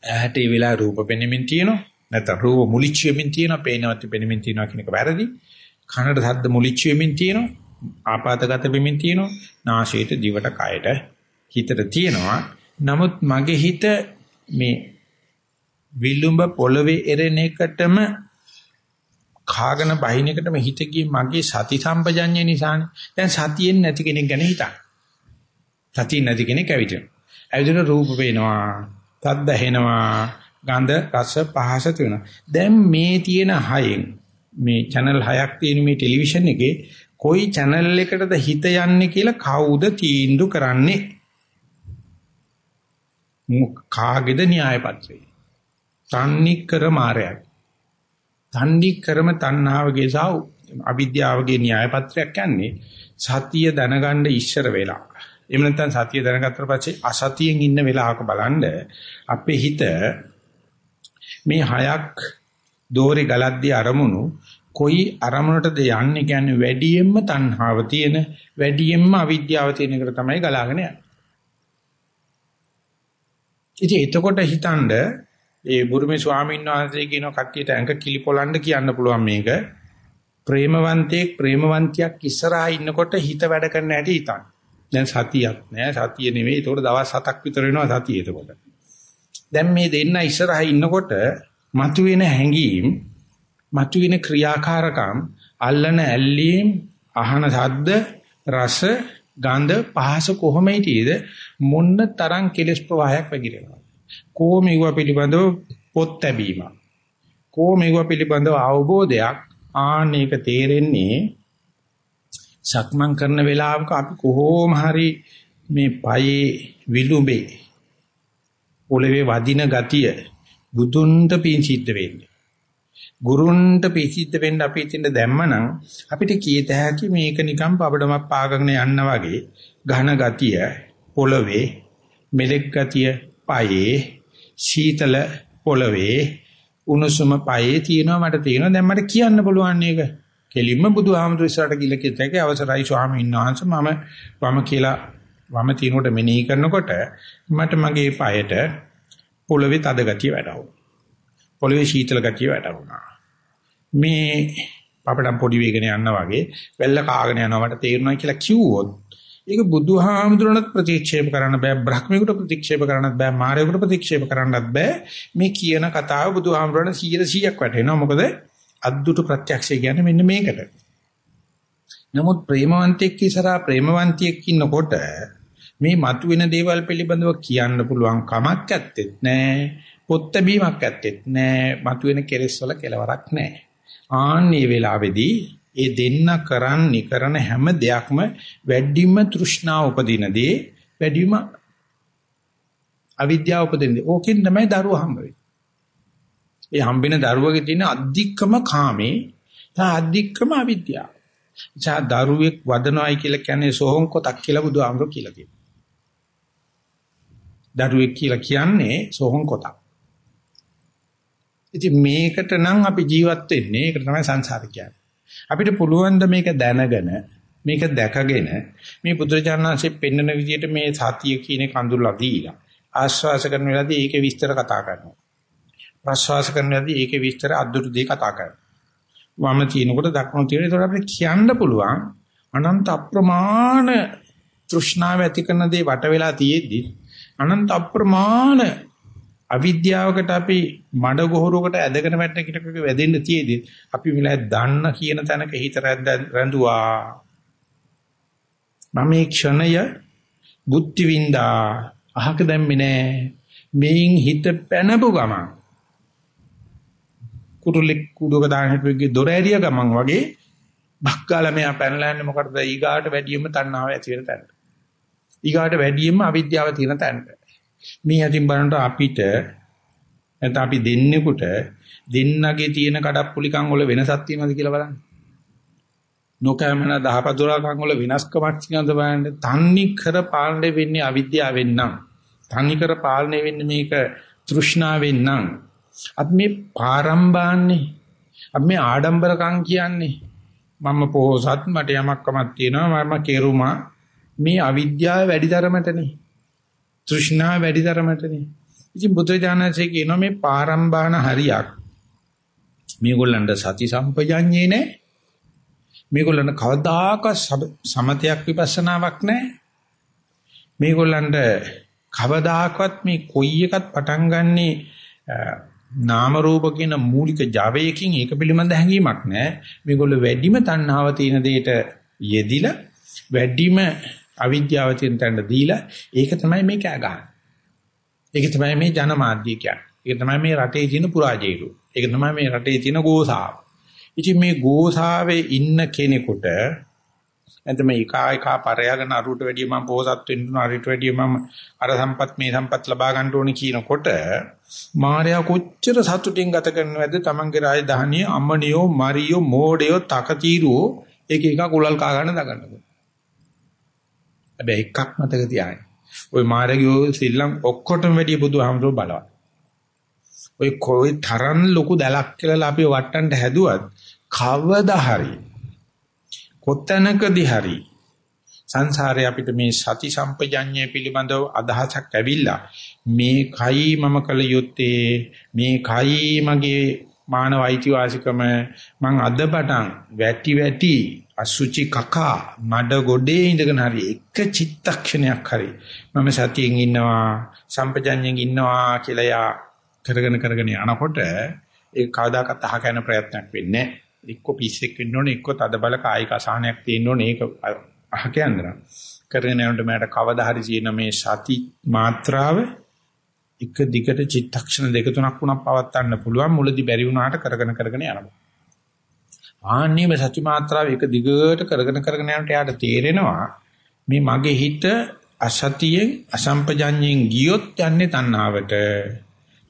ඇහැට ඒ වෙලාව රූප පෙනෙමින් තියෙනවා. නැත්නම් රූප මුලිච්ච වෙමින් තියෙනවා. පේනවත් පෙනෙමින් තියෙනවා කියන එක වැරදි. කනට ශබ්ද මුලිච්ච වෙමින් තියෙනවා. ආපాతගත වෙමින් තියෙනවා. නාසයට දිවට කයට හිතට තියෙනවා. නමුත් මගේ හිත මේ විලුඹ පොළවේ එරෙන එකටම කාගෙන බහින එකටම හිත ගියේ මගේ සති සම්පජඤ්ඤය නිසානේ. දැන් සතියෙන් නැති කෙනෙක් ගැන හිතන්න. සතිය නැති කෙනෙක් ඇවිදිනවා. ඇවිදින රූප පේනවා, තද්ද ඇහෙනවා, ගන්ධ, රස, පහස තියෙනවා. දැන් මේ තියෙන හයෙන් මේ channel හයක් තියෙන මේ ටෙලිවිෂන් එකේ කොයි channel එකටද හිත යන්නේ කියලා කවුද තීන්දුව කරන්නේ? කාගේද න්‍යාය පත්‍රය? තන්නිකර මායයක්. තන්දි ක්‍රම තණ්හාවගේ සහ අවිද්‍යාවගේ න්‍යාය පත්‍රයක් යන්නේ සතිය දැනගන්න ඉස්සර වෙලා. එහෙම නැත්නම් සතිය දැනගත්තට පස්සේ අසතියෙන් ඉන්න වෙලාවක බලන්න අපේ හිත මේ හයක් දෝරේ ගලද්දී අරමුණු කොයි අරමුණටද යන්නේ කියන්නේ වැඩියෙන්ම තණ්හාව තියෙන වැඩියෙන්ම අවිද්‍යාව තියෙන එකට තමයි ගලාගෙන යන්නේ. ඉතින් එතකොට හිතනද ඒ බුරුමේ ස්වාමීන් වහන්සේ කියන කට්ටියට ඇඟ කිලිපොලන්න කියන්න පුළුවන් මේක. ප්‍රේමවන්තයෙක් ප්‍රේමවන්තියක් ඉස්සරහා ඉන්නකොට හිත වැඩ කරන්න හැටි හිතන්න. දැන් සතියක් නෑ සතිය නෙවෙයි. ඒකට දවස් 7ක් විතර වෙනවා සතිය එතකොට. දැන් මේ දෙන්න ඉස්සරහා ඉන්නකොට මතුවෙන හැඟීම්, මතුවෙන ක්‍රියාකාරකම්, අල්ලන ඇල්ලීම්, අහන ශබ්ද, රස, ගන්ධ, පහස කොහොම හිටියේද මොන්න තරම් කෙලස් ප්‍රවාහයක් වැగిරෙනවා. කොහොමෙව පිළිබඳව පොත් ලැබීම. කොහොමෙව පිළිබඳව අවබෝධයක් ආනේක තේරෙන්නේ සක්මන් කරන වෙලාවක අපි කොහොම හරි මේ පයේ විලුඹේ පොළවේ වදින ගතිය බුදුන්ට පින් සිද්ධ වෙන්නේ. ගුරුන්ට පිසිද්ධ වෙන්න අපි ඉතින් දැම්මනම් අපිට කීත හැකි මේක නිකන් පබඩමක් පාගගෙන යන්න වගේ ඝන ගතිය පොළවේ මෙලෙක් ගතිය පයේ සීතල පොළවේ උණුසුම පයේ තියෙනවා මට තියෙනවා දැන් මට කියන්න පුළුවන් මේක කෙලින්ම බුදුහාමුදුර ඉස්සරහට ගිහලා කිව්තක අවසරයි ස්වාමීන් වහන්සේ මම වම කියලා වම තිනුට මෙනෙහි කරනකොට මට මගේ পায়ට පොළවේ තද ගතිය වැටහුණා. පොළවේ සීතල ගතිය වැටහුණා. මේ අපිට පොඩි වේගන යනවා වගේ වැල්ල කාගෙන යනවා මට තේරෙනවා කියලා කිව්වොත් ඒක බුදුහාමුදුරණත් ප්‍රතික්ෂේප කරන්න බෑ බ්‍රහ්මිකුට ප්‍රතික්ෂේප කරන්නත් බෑ මාරයෙකුට ප්‍රතික්ෂේප කරන්නත් බෑ මේ කියන කතාව බුදුහාමුදුරණ 100%ක් වැටෙනවා මොකද අද්දුට ප්‍රත්‍යක්ෂය කියන්නේ මෙන්න මේකට නමුත් ප්‍රේමවන්තයෙක් ඉස්සරහා ප්‍රේමවන්තියෙක් ඉන්නකොට මේ මතුවෙන දේවල් පිළිබඳව කියන්න පුළුවන් කමක් ඇත්තෙත් නෑ පොත් බැීමක් ඇත්තෙත් නෑ මතුවෙන කෙලෙස් වල කෙලවරක් නෑ ආන්නේ වෙලාවේදී ඒ දෙන්න කරන්නේ කරන හැම දෙයක්ම වැඩිම තෘෂ්ණාව උපදිනදී වැඩිම අවිද්‍යාව උපදිනදී ඕකෙන් තමයි දරුවා හම්බ වෙන්නේ. ඒ හම්බෙන දරුවගේ තියෙන අධික්කම කාමේ තා අධික්කම අවිද්‍යාව. එචා දරුවෙක් වදනවයි කියලා කියන්නේ සෝහන් කොටක් කියලා බුදුහාමරෝ කියලා කියනවා. දරුවෙක් කියලා කියන්නේ සෝහන් කොටක්. ඉතින් මේකට නම් අපි ජීවත් වෙන්නේ ඒකට තමයි සංසාර කියන්නේ. අපිට පුළුවන් ද මේක දැනගෙන මේක දැකගෙන මේ බුදුරජාණන්සේ පෙන්වන විදිහට මේ සතිය කියන කඳුල්ලා දීලා ආශ්වාස කරන වෙලාවදී ඒකේ විස්තර කතා කරනවා. ප්‍රශ්වාස කරන වෙලාවදී ඒකේ විස්තර අද්දුරු දී කතා කරනවා. වම තිනකොට දක්වන තියෙන. ඒතකොට අපිට කියන්න පුළුවන් අනන්ත අප්‍රමාණ තෘෂ්ණාව ඇති කරන දේ වට වෙලා තියෙද්දි අනන්ත අප්‍රමාණ අවිද්‍යාවකට අපි මඩ ගොහරුවකට ඇදගෙන වැටෙන කිටකක වැදෙන්න තියෙදි අපි මිලා දන්න කියන තැනක හිත රැඳුවා. මම මේ ක්ෂණය බුද්ධ විඳා අහක දැම්මේ නෑ. මේන් හිත පැනපු ගමන්. කුරුලෙක් කුඩුවක දාන හිටුවේ දොර ඇරිය ගමන් වගේ බක්කාලා මෙයා පැනලා යන්නේ මොකටද? ඊගාට වැඩියෙන්ම තණ්හාව ඇති වෙන තැනට. ඊගාට වැඩියෙන්ම අවිද්‍යාව තියෙන තැනට මේ අතින් බලනකොට අපිට නැත්නම් අපි දෙන්නෙකුට දෙන්නගේ තියෙන කඩප්පුලිකම් වල වෙනසක් තියෙනවද කියලා බලන්න. නොකෑමන දහපදුරාකම් වල වෙනස්කමක් තියෙනවද බලන්න. තන්නි කර පාලනය වෙන්නේ අවිද්‍යාවෙන් නම්. තන්නි කර පාලනය වෙන්නේ මේක තෘෂ්ණාවෙන් නම්. අපි මේ පාරම්බාන්නේ අපි මේ ආඩම්බරකම් කියන්නේ මම පොහොසත් මට යමක්කමක් තියෙනවා මම කෙරුමා මේ අවිද්‍යාව වැඩි තරමටනේ තෘෂ්ණා වැඩි තරමටනේ. ඉතින් බුදුරජාණන්සේ කියනවා මේ පාරම්බාන හරියක්. මේගොල්ලන්ට සති සම්පජඤ්ඤේ නැහැ. මේගොල්ලන්ට කවදාකවත් සමතයක් විපස්සනාවක් නැහැ. මේගොල්ලන්ට කවදාකවත් මේ කොයි එකත් පටන් ගන්නේ නාම රූප කියන මූලික ජවයකින් ඒක පිළිබඳ හැඟීමක් නැහැ. මේගොල්ලෝ වැඩිම තණ්හාව තියෙන දෙයට යෙදිලා වැඩිම අවිද්‍යාව තියෙන තැනට දීලා ඒක තමයි මේ කෑ ගහන්නේ. ඒක තමයි මේ ජනමාධ්‍ය කියන්නේ. ඒක තමයි මේ රටේ තියෙන පුරාජේරු. ඒක තමයි මේ රටේ තියෙන ගෝසාව. ඉතින් මේ ගෝසාවේ ඉන්න කෙනෙකුට එතන මේ එකා එකා පරයාගෙන අරුට වැඩිය මම පොහසත් වෙන්න උන අරිට වැඩිය මම අර සම්පත් මේ සම්පත් ලබා ගන්න ඕනේ කියනකොට මාර්යා කොච්චර සතුටින් ගත කරනවද තමන්ගේ රාජධානිය අම්මනියෝ මරියෝ මෝඩයෝ තකතිරෝ එක එක කුලල් කා ගන්න දගන්නකොට හැබැයි එකක් මතක තියාගන්න. ওই මාරගියෝ සිල්ලම් ඔක්කොටම වැඩිය බුදුහාමුදුරුවෝ බලවත්. ඔය කොයි තරම් ලොකු දැලක් කියලා අපි වට්ටන්න හැදුවත් කවදා හරි කොතැනකදී හරි සංසාරේ අපිට මේ සති සම්පජඤ්ඤය පිළිබඳව අදහසක් ඇවිල්ලා මේ කයි මම කල යුත්තේ මේ කයි මගේ මානව අයිතිවාසිකම මං අද පටන් වැටි වැටි අසුචි කකා මඩ ගොඩේ ඉඳගෙන හරි එක චිත්තක්ෂණයක් හරි. මම සතියෙන් ඉන්නවා සම්පජඤ්ඤයෙන් ඉන්නවා කියලා යා කරගෙන කරගෙන යනකොට ඒ කවදාකවත් අහ කරන ප්‍රයත්නයක් වෙන්නේ නැහැ. එක්ක පිස්සෙක් වෙන්න ඕනේ එක්ක තද බල කායික අසහනයක් තියෙන්න ඕනේ. ඒක අහ කියනවා කරගෙන යනකොට මට කවදා හරි කියන මේ සති මාත්‍රාව එක දිගට චිත්තක්ෂණ දෙක තුනක් වුණා පවත්වන්න පුළුවන්. මුලදි බැරි වුණාට කරගෙන කරගෙන යනවා. ආන්නේම සති මාත්‍රාව එක දිගට කරගෙන කරගෙන යනකොට යාට තේරෙනවා මේ මගේ හිත අසතියෙන් අසම්පජඤ්ඤයෙන් ගියොත් යන්නේ තණ්හාවට.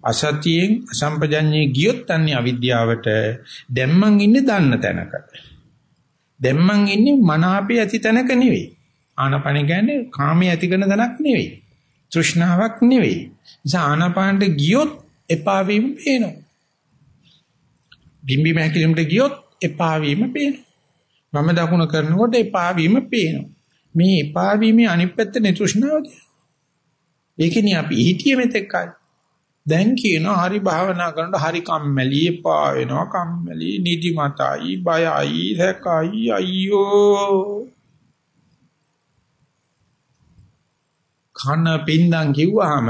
අසතියෙන් අසම්පජඤ්ඤයෙන් ගියොත් යන්නේ අවිද්‍යාවට. දැන් මං ඉන්නේ දන්න තැනක. දැන් මං ඉන්නේ මනාපේ ඇති තැනක නෙවෙයි. ආනපන කියන්නේ කාමයේ ඇති කරන තැනක් නෙවෙයි. තෘෂ්ණාවක් නෙවෙයි. නිසා ආනපනට ගියොත් එපා වීම පේනවා. බිම්බි මහකිලුම්ට ගියොත් එපා වීම පේනවා. වම දකුණ කරනකොට එපා වීම පේනවා. මේ එපා වීමේ අනිත් පැත්ත නිතෘෂ්ණාව කියන්නේ. ඒකනේ අපි හිතියේ මෙතෙක් කාලේ. දැන් කියනවා හරි භාවනා කරනකොට හරි කම්මැලි එපා වෙනවා කම්මැලි නිදිමතයි බයයි සැකයි අයියෝ කන පින්දම් කිව්වහම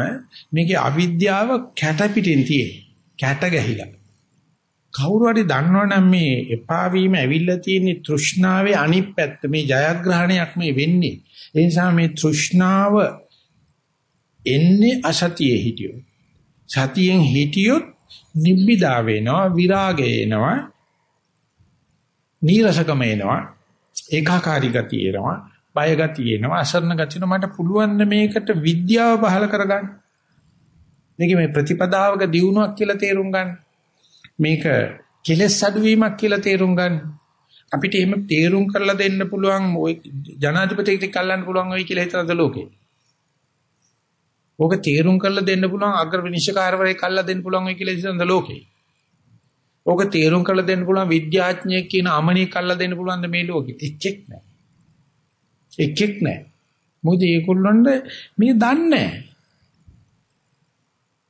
මේකේ අවිද්‍යාව කැට පිටින් තියෙන කැට ගැහිලා කවුරු හරි දන්නවනම් මේ එපා වීම ඇවිල්ලා තියෙන තෘෂ්ණාවේ අනිත් පැත්ත මේ ජයග්‍රහණයක් මේ වෙන්නේ. ඒ නිසා මේ තෘෂ්ණාව එන්නේ අසතියේ හිටියොත්. සතියෙන් හිටියොත් නිබ්බිදා වෙනවා විරාගය එනවා නීරසකම එනවා ඒකාකාරී ගතිය එනවා බය ගතිය එනවා අසරණ ගතිය මට පුළුවන් මේකට විද්‍යාව පහල කරගන්න මේක මේ ප්‍රතිපදාවක දියුණුවක් කියලා තේරුම් ගන්න මේක කෙලස් අඩුවීමක් කියලා තේරුම් ගන්න. අපිට එහෙම තේරුම් කරලා දෙන්න පුළුවන් ওই ජනාධිපතියෙක් කල්ලන්න පුළුවන් වෙයි කියලා හිතනද ලෝකේ. ඕක තේරුම් කරලා දෙන්න පුළුවන් අග්‍ර විනිශ්චයකාරවරයෙක් කල්ලා දෙන්න පුළුවන් වෙයි කියලා හිතනද ලෝකේ. ඕක තේරුම් කරලා දෙන්න පුළුවන් විද්‍යාඥයෙක් කියන අමනියෙක් කල්ලා දෙන්න පුළුවන්ද මේ ලෝකෙ? එච්චෙක් නෑ. එකෙක් නැහැ. මොකද ඒගොල්ලන්ට මේ දන්නේ නැහැ.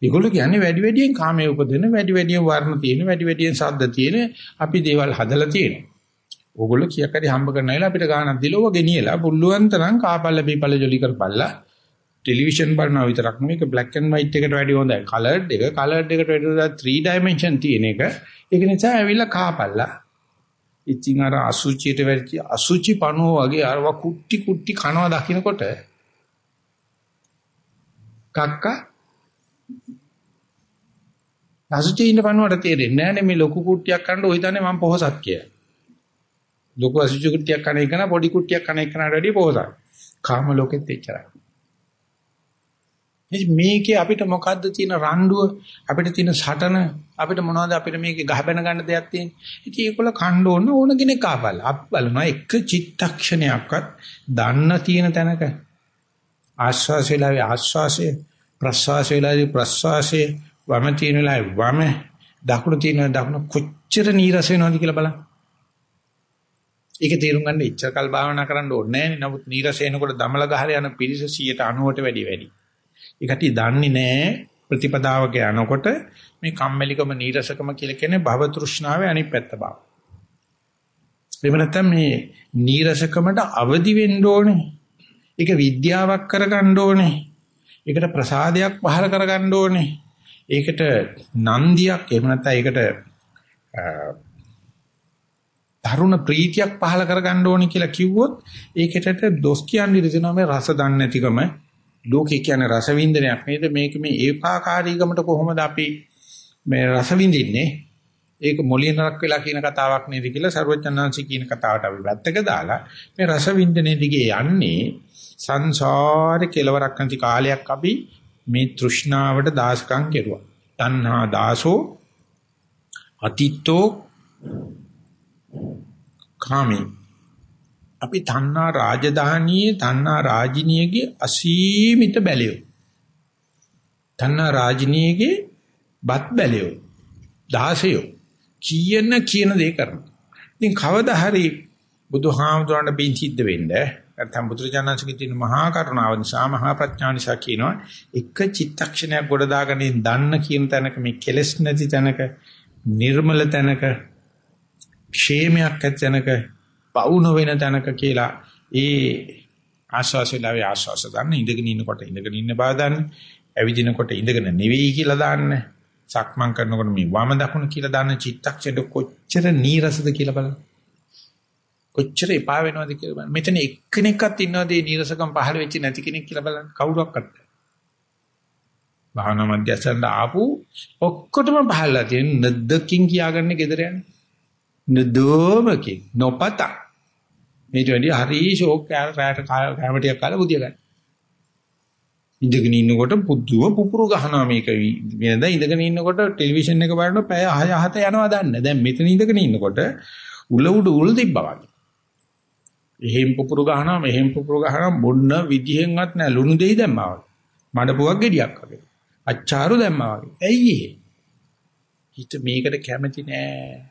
ඒගොල්ලෝ කියන්නේ වැඩි වැඩියෙන් කාමයේ උපදින වැඩි වැඩියෙන් වර්ණ තියෙන වැඩි වැඩියෙන් ශබ්ද තියෙන අපි දේවල් හදලා තියෙනවා. ඕගොල්ලෝ කීයක් හරි හම්බ කරන අයලා අපිට ගානක් දීලා ඔය ගෙනියලා පුළුවන් තරම් කාපල්ල බීපල්ල ජොලි කරපල්ලා ටෙලිවිෂන් බලනවා විතරක් නෙවෙයි ඒක බ්ලැක් ඇන්ඩ් වයිට් එකට වැඩි හොඳයි. කලර්ඩ් එක කලර්ඩ් එකට වැඩි හොඳයි 3 ඩයිමන්ෂන් තියෙන එක. ඒක නිසා ඇවිල්ලා කාපල්ලා. ඉතින් අර අසුචියට වැඩි අසුචි පණුව වගේ අරව කුට්ටි කුට්ටි කනවා දකින්නකොට කක්කා අසුචි ඉන්න පණුවට තේරෙන්නේ නැහැ නේ මේ ලොකු කුට්ටියක් කන්න ඔය හිතන්නේ මම පොහසත් කියලා. ලොකු අසුචි කුට්ටියක් කන එක නා පොඩි කුට්ටියක් කන එක නට වැඩිය පොහසත්. කාම ලෝකෙත් එච්චරයි. මේකේ අපිට මොකද්ද තියෙන රණ්ඩුව අපිට තියෙන සටන අපිට මොනවද අපිට මේකේ ගහබැන ගන්න දෙයක් තියෙන්නේ ඉතින් ඒකල කණ්ඩ ඕන ඕන කෙනෙක් ආපල්ල අප බලනවා එක චිත්තක්ෂණයක්වත් දන්න තියෙන තැනක ආශ්වාස වේලාවේ ආශ්වාසය ප්‍රශ්වාස වේලාවේ ප්‍රශ්වාසය වම තියෙන වෙලාවේ වම දකුණු තියෙන දකුණු කොච්චර නීරස වෙනවද කියලා බලන්න ඒක තේරුම් ගන්න ඉච්ඡා කල් භාවනා කරන්න ඕනේ නැහැ නමුත් නීරස එනකොට දමල ගහලා යන පිරිස 90ට වැඩි වැඩි ඒකට දන්නේ නැහැ ප්‍රතිපදාවක යනකොට මේ කම්මැලිකම නීරසකම කියලා කියන්නේ භව තෘෂ්ණාවේ අනිත් පැත්ත බව. එහෙම නැත්නම් මේ නීරසකමට අවදි වෙන්න ඕනේ. ඒක විද්‍යාවක් කරගන්න ඕනේ. ඒකට ප්‍රසාදයක් පහල කරගන්න ඕනේ. ඒකට නන්දියක් එහෙම නැත්නම් ඒකට තරුණ ප්‍රීතියක් පහල කරගන්න ඕනේ කියලා කිව්වොත් ඒකට දොස් කියන්නේ ඉතිනවා මේ රස දන්නේ නැතිකම. ලෝකේ කියන්නේ රස වින්දනයක් නේද? මේක මේ ඒකාකාරීකමට කොහොමද අපි මේ රස විඳින්නේ? ඒක මොළිය නරක් වෙලා කියන කතාවක් නේද කියලා සර්වඥාන්සි කියන කතාවට අපි වැත්තක දාලා මේ රස වින්දනයේ දිගේ යන්නේ සංසාරේ කෙලවරක් නැති කාලයක් අපි මේ තෘෂ්ණාවට දාසකම් කෙරුවා. තණ්හා දාසෝ අතිත්තෝ කාමී අපි තණ්හා රාජධානියේ තණ්හා රාජිනියගේ අසීමිත බැලියෝ. තණ්හා රාජිනියගේ බත් බැලියෝ. දාසයෝ කියන කියන දේ කරනවා. ඉතින් කවදා හරි බුදුහාමුදුරන්ට බින් සිද්ධ වෙන්නේ නැත්නම් බුදුරජාණන්සේගේ තියෙන මහා කරුණාව නිසා මහා ප්‍රඥාව නිසා කියනවා එක චිත්තක්ෂණයක් ගොඩ දාගෙන දන්න කියන තැනක මේ කෙලස් නැති තැනක නිර්මල තැනක ക്ഷേමයක් ඇති තැනක පවු නොවන තැනක කියලා ඒ ආස්වාසයලාවේ ආස්වාස ගන්න ඉඳගෙන ඉන්නකොට ඉඳගෙන ඉන්න බව දාන්න ඇවිදිනකොට ඉඳගෙන නෙවෙයි කියලා දාන්න සක්මන් කරනකොට මේ වම දකුණ කියලා දාන්න චිත්තක්ෂණ කොච්චර නීරසද කියලා බලන්න. කොච්චර එපා වෙනවද කියලා බලන්න මෙතන එක්කෙනෙක්වත් ඉන්නවද මේ නීරසකම් පහළ වෙච්ච නැති කෙනෙක් කියලා බලන්න කවුරක්වත් භාවනා මධ්‍යස්ථානට ආපු ඔක්කොටම පහළලා තියෙන නද්දකින් කියාගන්නේ gedera යන්නේ නදෝමකින් නොපතා මේට වැඩි හරි ෂෝක් රැට කැම ටිකක් කාලා බුදිය ගන්න. ඉඳගෙන ඉන්නකොට පුදුම පුපුරු ගහනවා මේක වෙනද ඉඳගෙන ඉන්නකොට ටෙලිවිෂන් එක බලනකොට පැය 6 7 යනවා දන්නේ. දැන් මෙතන ඉඳගෙන ඉන්නකොට උල උඩ උල් තිබ්බා වගේ. එහෙම් පුපුරු ගහනවා මෙහෙම් පුපුරු ගහනවා මොන්න විදිහෙන්වත් නෑ ලුණු දෙයි දැම්මා වගේ. මඩපුවක් ගෙඩියක් වගේ. අච්චාරු දැම්මා වගේ. ඇයි ඒ? හිත මේකට කැමති නෑ.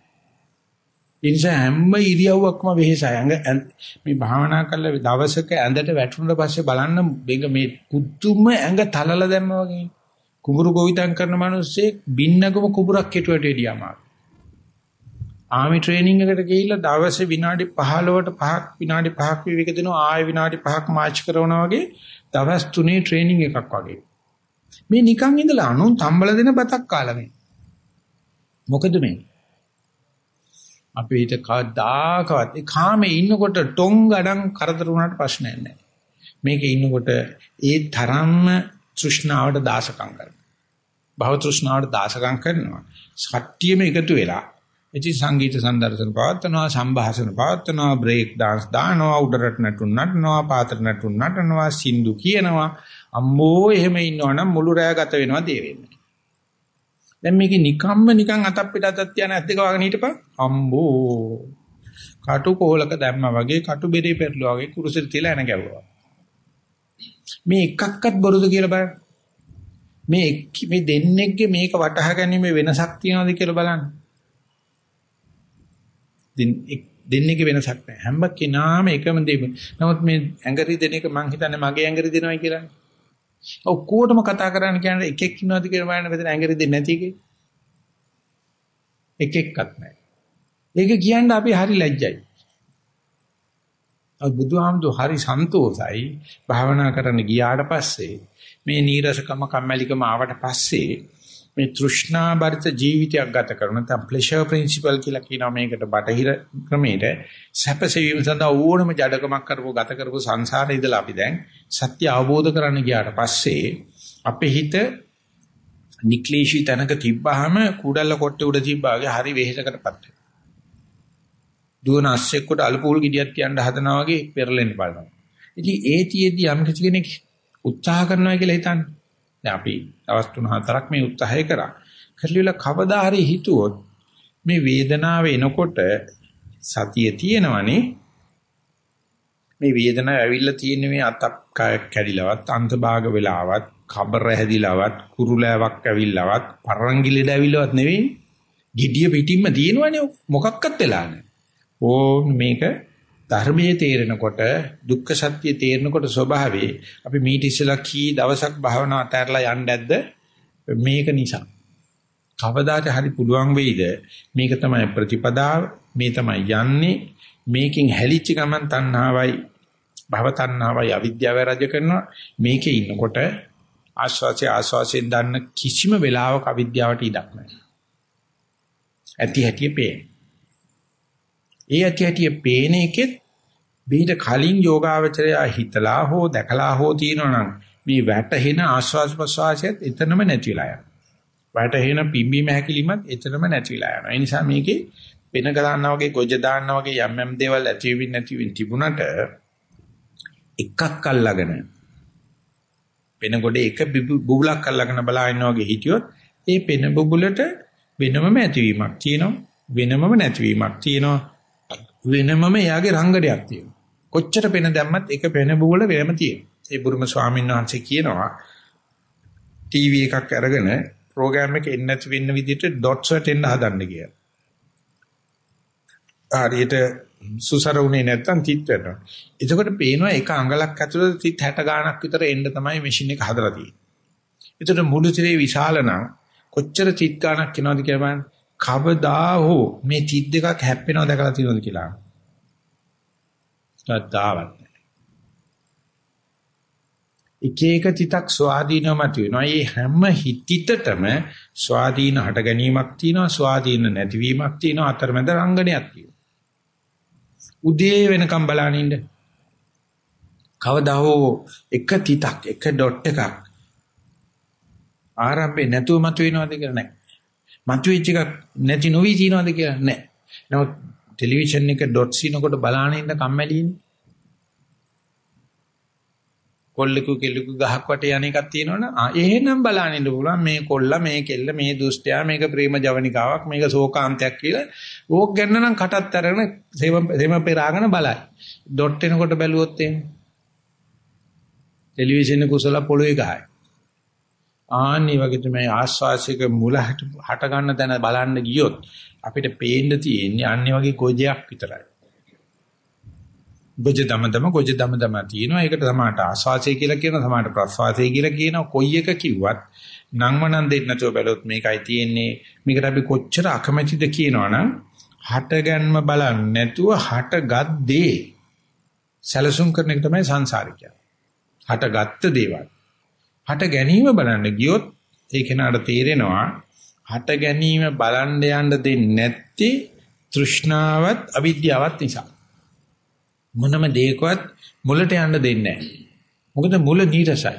ඒ නිසා හැම ඉරියව්වක්ම වෙහෙසයි. ඇඟ මේ භාවනා කරලා දවසක ඇඳට වැටුණාට පස්සේ බලන්න මේක මේ පුදුම ඇඟ තලල දැම්මා වගේ. කුඹුරු ගොවිතැන් කරන මිනිස්සේ බින්නකම කුඹුරක් කෙටුවට එඩියාම. ආමි ට්‍රේනින් එකට ගිහිල්ලා දවසේ විනාඩි 15ට 5ක් විනාඩි 5ක් විවේක දෙනවා ආයෙ විනාඩි 5ක් මාච් කරනවා වගේ දවස් 3 ට්‍රේනින් එකක් වගේ. මේ නිකන් ඉඳලා අනුන් තම්බල දෙන බතක් කාලා මේ. මොකද මේ? අපේ හිත කවදාකවත් ඒ කාමේ ඉන්නකොට ටොං ගඩන් කරදර වුණාට ප්‍රශ්නයක් නැහැ. මේකේ ඉන්නකොට ඒ තරම්ම තෘෂ්ණාවට දාසකම් කරනවා. භව තෘෂ්ණාවට දාසකම් කරනවා. සත්‍යෙම එකතු වෙලා ඉති සංගීත සංදර්ශන පවත්නවා සංഭാෂණ පවත්නවා බ්‍රේක් dance දානවා උඩරට නටුන් නටනවා පාතර නටුන් නටනවා සින්දු කියනවා. අම්මෝ එහෙම ඉන්නවනම් මුළු රැය ගත වෙනවා දේ වෙන්නේ දැන් මේකේ නිකම්ම නිකන් අතක් පිට අතක් තියන ඇස් දෙක වගේ හිටපන්. අම්බෝ කටු කොහලක දැම්මා වගේ කටු බෙරේ පෙරළුවා වගේ කුරුසෙට තියලා එන ගැවුවා. මේ එකක්වත් බොරුද කියලා බලන්න. මේ මේ දෙන්නෙක්ගේ මේක වටහා ගැනීම වෙනසක් තියනවද කියලා බලන්න. ඉතින් දෙන්නේක වෙනසක් නැහැ. හැම කෙනාම එකම දේ. නමුත් මේ ඇඟරි දෙන එක මං හිතන්නේ මගේ ඇඟරි දෙනවයි කියලානේ. ඔක්කොටම කතා කරන්න කියන්නේ එකෙක් ඉන්නවද කියලා බලන්න මෙතන ඇඟරි දෙන්නේ නැති එකේ. එක එක්කත් නැහැ. ඒක කියන්න අපි හරි ලැජ්ජයි. අද බුදුහාමුදුර හරි සන්තෝසයි භාවනා කරන්න ගියාට පස්සේ මේ නීරසකම කම්මැලිකම ආවට පස්සේ මේ තෘෂ්ණා බරිත ජීවිතයක් ගත කරන නැත්නම් ප්ලෙෂර් ප්‍රින්සිපල් කියලා කියනවා මේකට බටහිර ක්‍රමයට සැපසෙවීම සඳහා ඕනම ජඩකමක් කරපුව ගත කරපු සංසාරේ ඉඳලා අපි දැන් සත්‍ය අවබෝධ කරන්න ගියාට පස්සේ අපේ හිත නික්ලේශී තැනක තිබ්බහම කුඩල්ල කොට්ටේ උඩ තිබ්බාගේ හරි වෙහෙසකටපත් වෙනවා. දුවන අස්සෙක්කට අලුපූල් ගෙඩියක් තියන්න හදනවා වගේ පෙරලෙන්න බලනවා. ඉතින් ඒතියෙදි යම් කිසි කෙනෙක් උත්සාහ කරනවා කියලා හිතන්නේ. දැන් අපි දවස් 3-4ක් මේ උත්සාහය කරා. කරලිවල කවදා හරි හිතුවොත් මේ වේදනාව එනකොට සතිය තියෙනවනේ මේ වේදනාව ඇවිල්ලා තියෙන මේ අතක් කැඩිලවත් අන්තභාග වෙලාවත් කබර හැදිලවත් කුරුලෑවක් ඇවිල්ලවත් පරංගිලෙඩ ඇවිල්ලවත් නෙවෙයි gediya පිටින්ම තියෙනවනේ මොකක්වත් වෙලා නැහැ. ඕ මේක ධර්මයේ තේරෙනකොට දුක්ඛ සත්‍ය තේරෙනකොට ස්වභාවයේ අපි මීට ඉස්සලා කී දවසක් භාවනා අතහැරලා යන්න ඇද්ද මේක නිසා. කවදාද හරි පුළුවන් වෙයිද මේක තමයි ප්‍රතිපදාව මේ තමයි යන්නේ මේකෙන් හැලිච්ච ගමන් තණ්හාවයි භව තණ්හාවයි අවිද්‍යාව රජ කරනවා මේකේ ඉන්නකොට ආස්වාසිය ආස්වාසියෙන් දන්න කිසිම වෙලාවක අවිද්‍යාවට ඉඩක් නැහැ. ඇති හැටි පේන. ඒ ඇති හැටි පේන එකෙත් බීට කලින් යෝගාවචරය හිතලා හෝ දැකලා හෝ තියෙනවනම් මේ වැටහෙන ආස්වාස් ප්‍රසවාසයත් එතනම නැති වෙලා යනවා. වැටහෙන පිම්බීම හැකිලිමත් එතනම නැති වෙලා යනවා. ඒ නිසා මේකේ වෙන ගලන්නා වගේ ගොජ දාන්නා වගේ යම් යම් දේවල් ඇති වෙන්නේ නැති වෙන්න තිබුණට එකක් අල්ලගෙන පෙන ගොඩේ එක බුබුලක් අල්ලගෙන බලා ඉන්නා වගේ හිටියොත් ඒ පෙන බුබුලට වෙනමම ඇතිවීමක් තියෙනවා වෙනමම නැතිවීමක් තියෙනවා වෙනමම එයාගේ රංගනයක් තියෙනවා කොච්චර පෙන දැම්මත් එක පෙන බුබුල වෙනම තියෙනවා ඒ බුරුම ස්වාමීන් වහන්සේ කියනවා ටීවී එකක් අරගෙන ප්‍රෝග්‍රෑම් එක එන්නේ නැති වෙන්න විදිහට ඩොට්ස් වලට එන්න හදන්න කියලා හරියට සුසර උනේ නැත්තම් තිත් වෙනවා. එතකොට පේනවා එක අඟලක් ඇතුළත තිත් 60 ගාණක් විතර එන්න තමයි මැෂින් එක හදලා තියෙන්නේ. එතකොට මුළු තිරේ විශාල නම් කොච්චර තිත් ගාණක් එනවද කියලා බලන්න. කවදා හෝ මේ තිත් දෙකක් හැප්පෙනව දැකලා තියෙනවද කියලා. ශ්‍රද්ධාවක් එක එක තිතක් ස්වාධීනව මතුවෙනවා. මේ හැම හිතිතටම ස්වාධීන හට ගැනීමක් තියෙනවා, ස්වාධීන නැතිවීමක් තියෙනවා, අතරමැද රංගනයක් තියෙනවා. උදේ වෙනකම් බලන ඉන්න. කවදා හෝ එක තිතක් එක ඩොට් එකක් ආරම්භේ නැතුව මතුවෙනවද කියලා නැහැ. මතුවෙච්ච එකක් නැති නොවි තියනවද කියලා නැහැ. නමුත් ටෙලිවිෂන් එක ඩොට් සීනකොට බලාන ඉන්න කම්මැලිනේ. කොල්ලෙකු කෙල්ලෙකු ගහක් වටේ යන එකක් තියෙනවනේ. ආ එහෙනම් බලන්න ඉන්න පුළුවන් මේ කොල්ල මේ කෙල්ල මේ දුෂ්ටයා මේක ප්‍රේම ජවනිකාවක් මේක ශෝකාන්තයක් කියලා ඕක ගැන නම් කටත් අරගෙන සේම සේම පෙරාගෙන බලයි. ඩොට් එනකොට බැලුවොත් එහෙම. ටෙලිවිෂන් එක කුසල පොළොවේ ගහයි. ආන්නි වගේ තමයි ආස්වාසික මුල හට ගන්න තැන බලන්න ගියොත් අපිට පේන්න තියෙන්නේ අන්නේ වගේ ගොජයක් විතරයි. ගොජ දම දම ගොජ දම දම තියෙනවා. ඒකට සමානට ආස්වාසය කියලා කියනවා. සමානට ප්‍රස්වාසය කියලා කියනවා. කොයි එක කිව්වත් නංවනන් දෙන්න නැතුව බැලුවොත් මේකයි තියෙන්නේ. මේකට අපි කොච්චර අකමැතිද කියනවනම් හටගන්ම බලන්නේ නැතුව හටගත් දේ සැලසුම් කරන එක තමයි සංසාරිකය. හටගත්ත දේවල්. හට ගැනීම බලන්න ගියොත් ඒ කෙනාට තේරෙනවා හට ගැනීම බලන්න යන්න දෙන්නේ නැත්තේ තෘෂ්ණාවත් අවිද්‍යාවත් නිසා. මොනම දෙයකවත් මුලට යන්න දෙන්නේ නැහැ. මොකද මුල නීරසයි.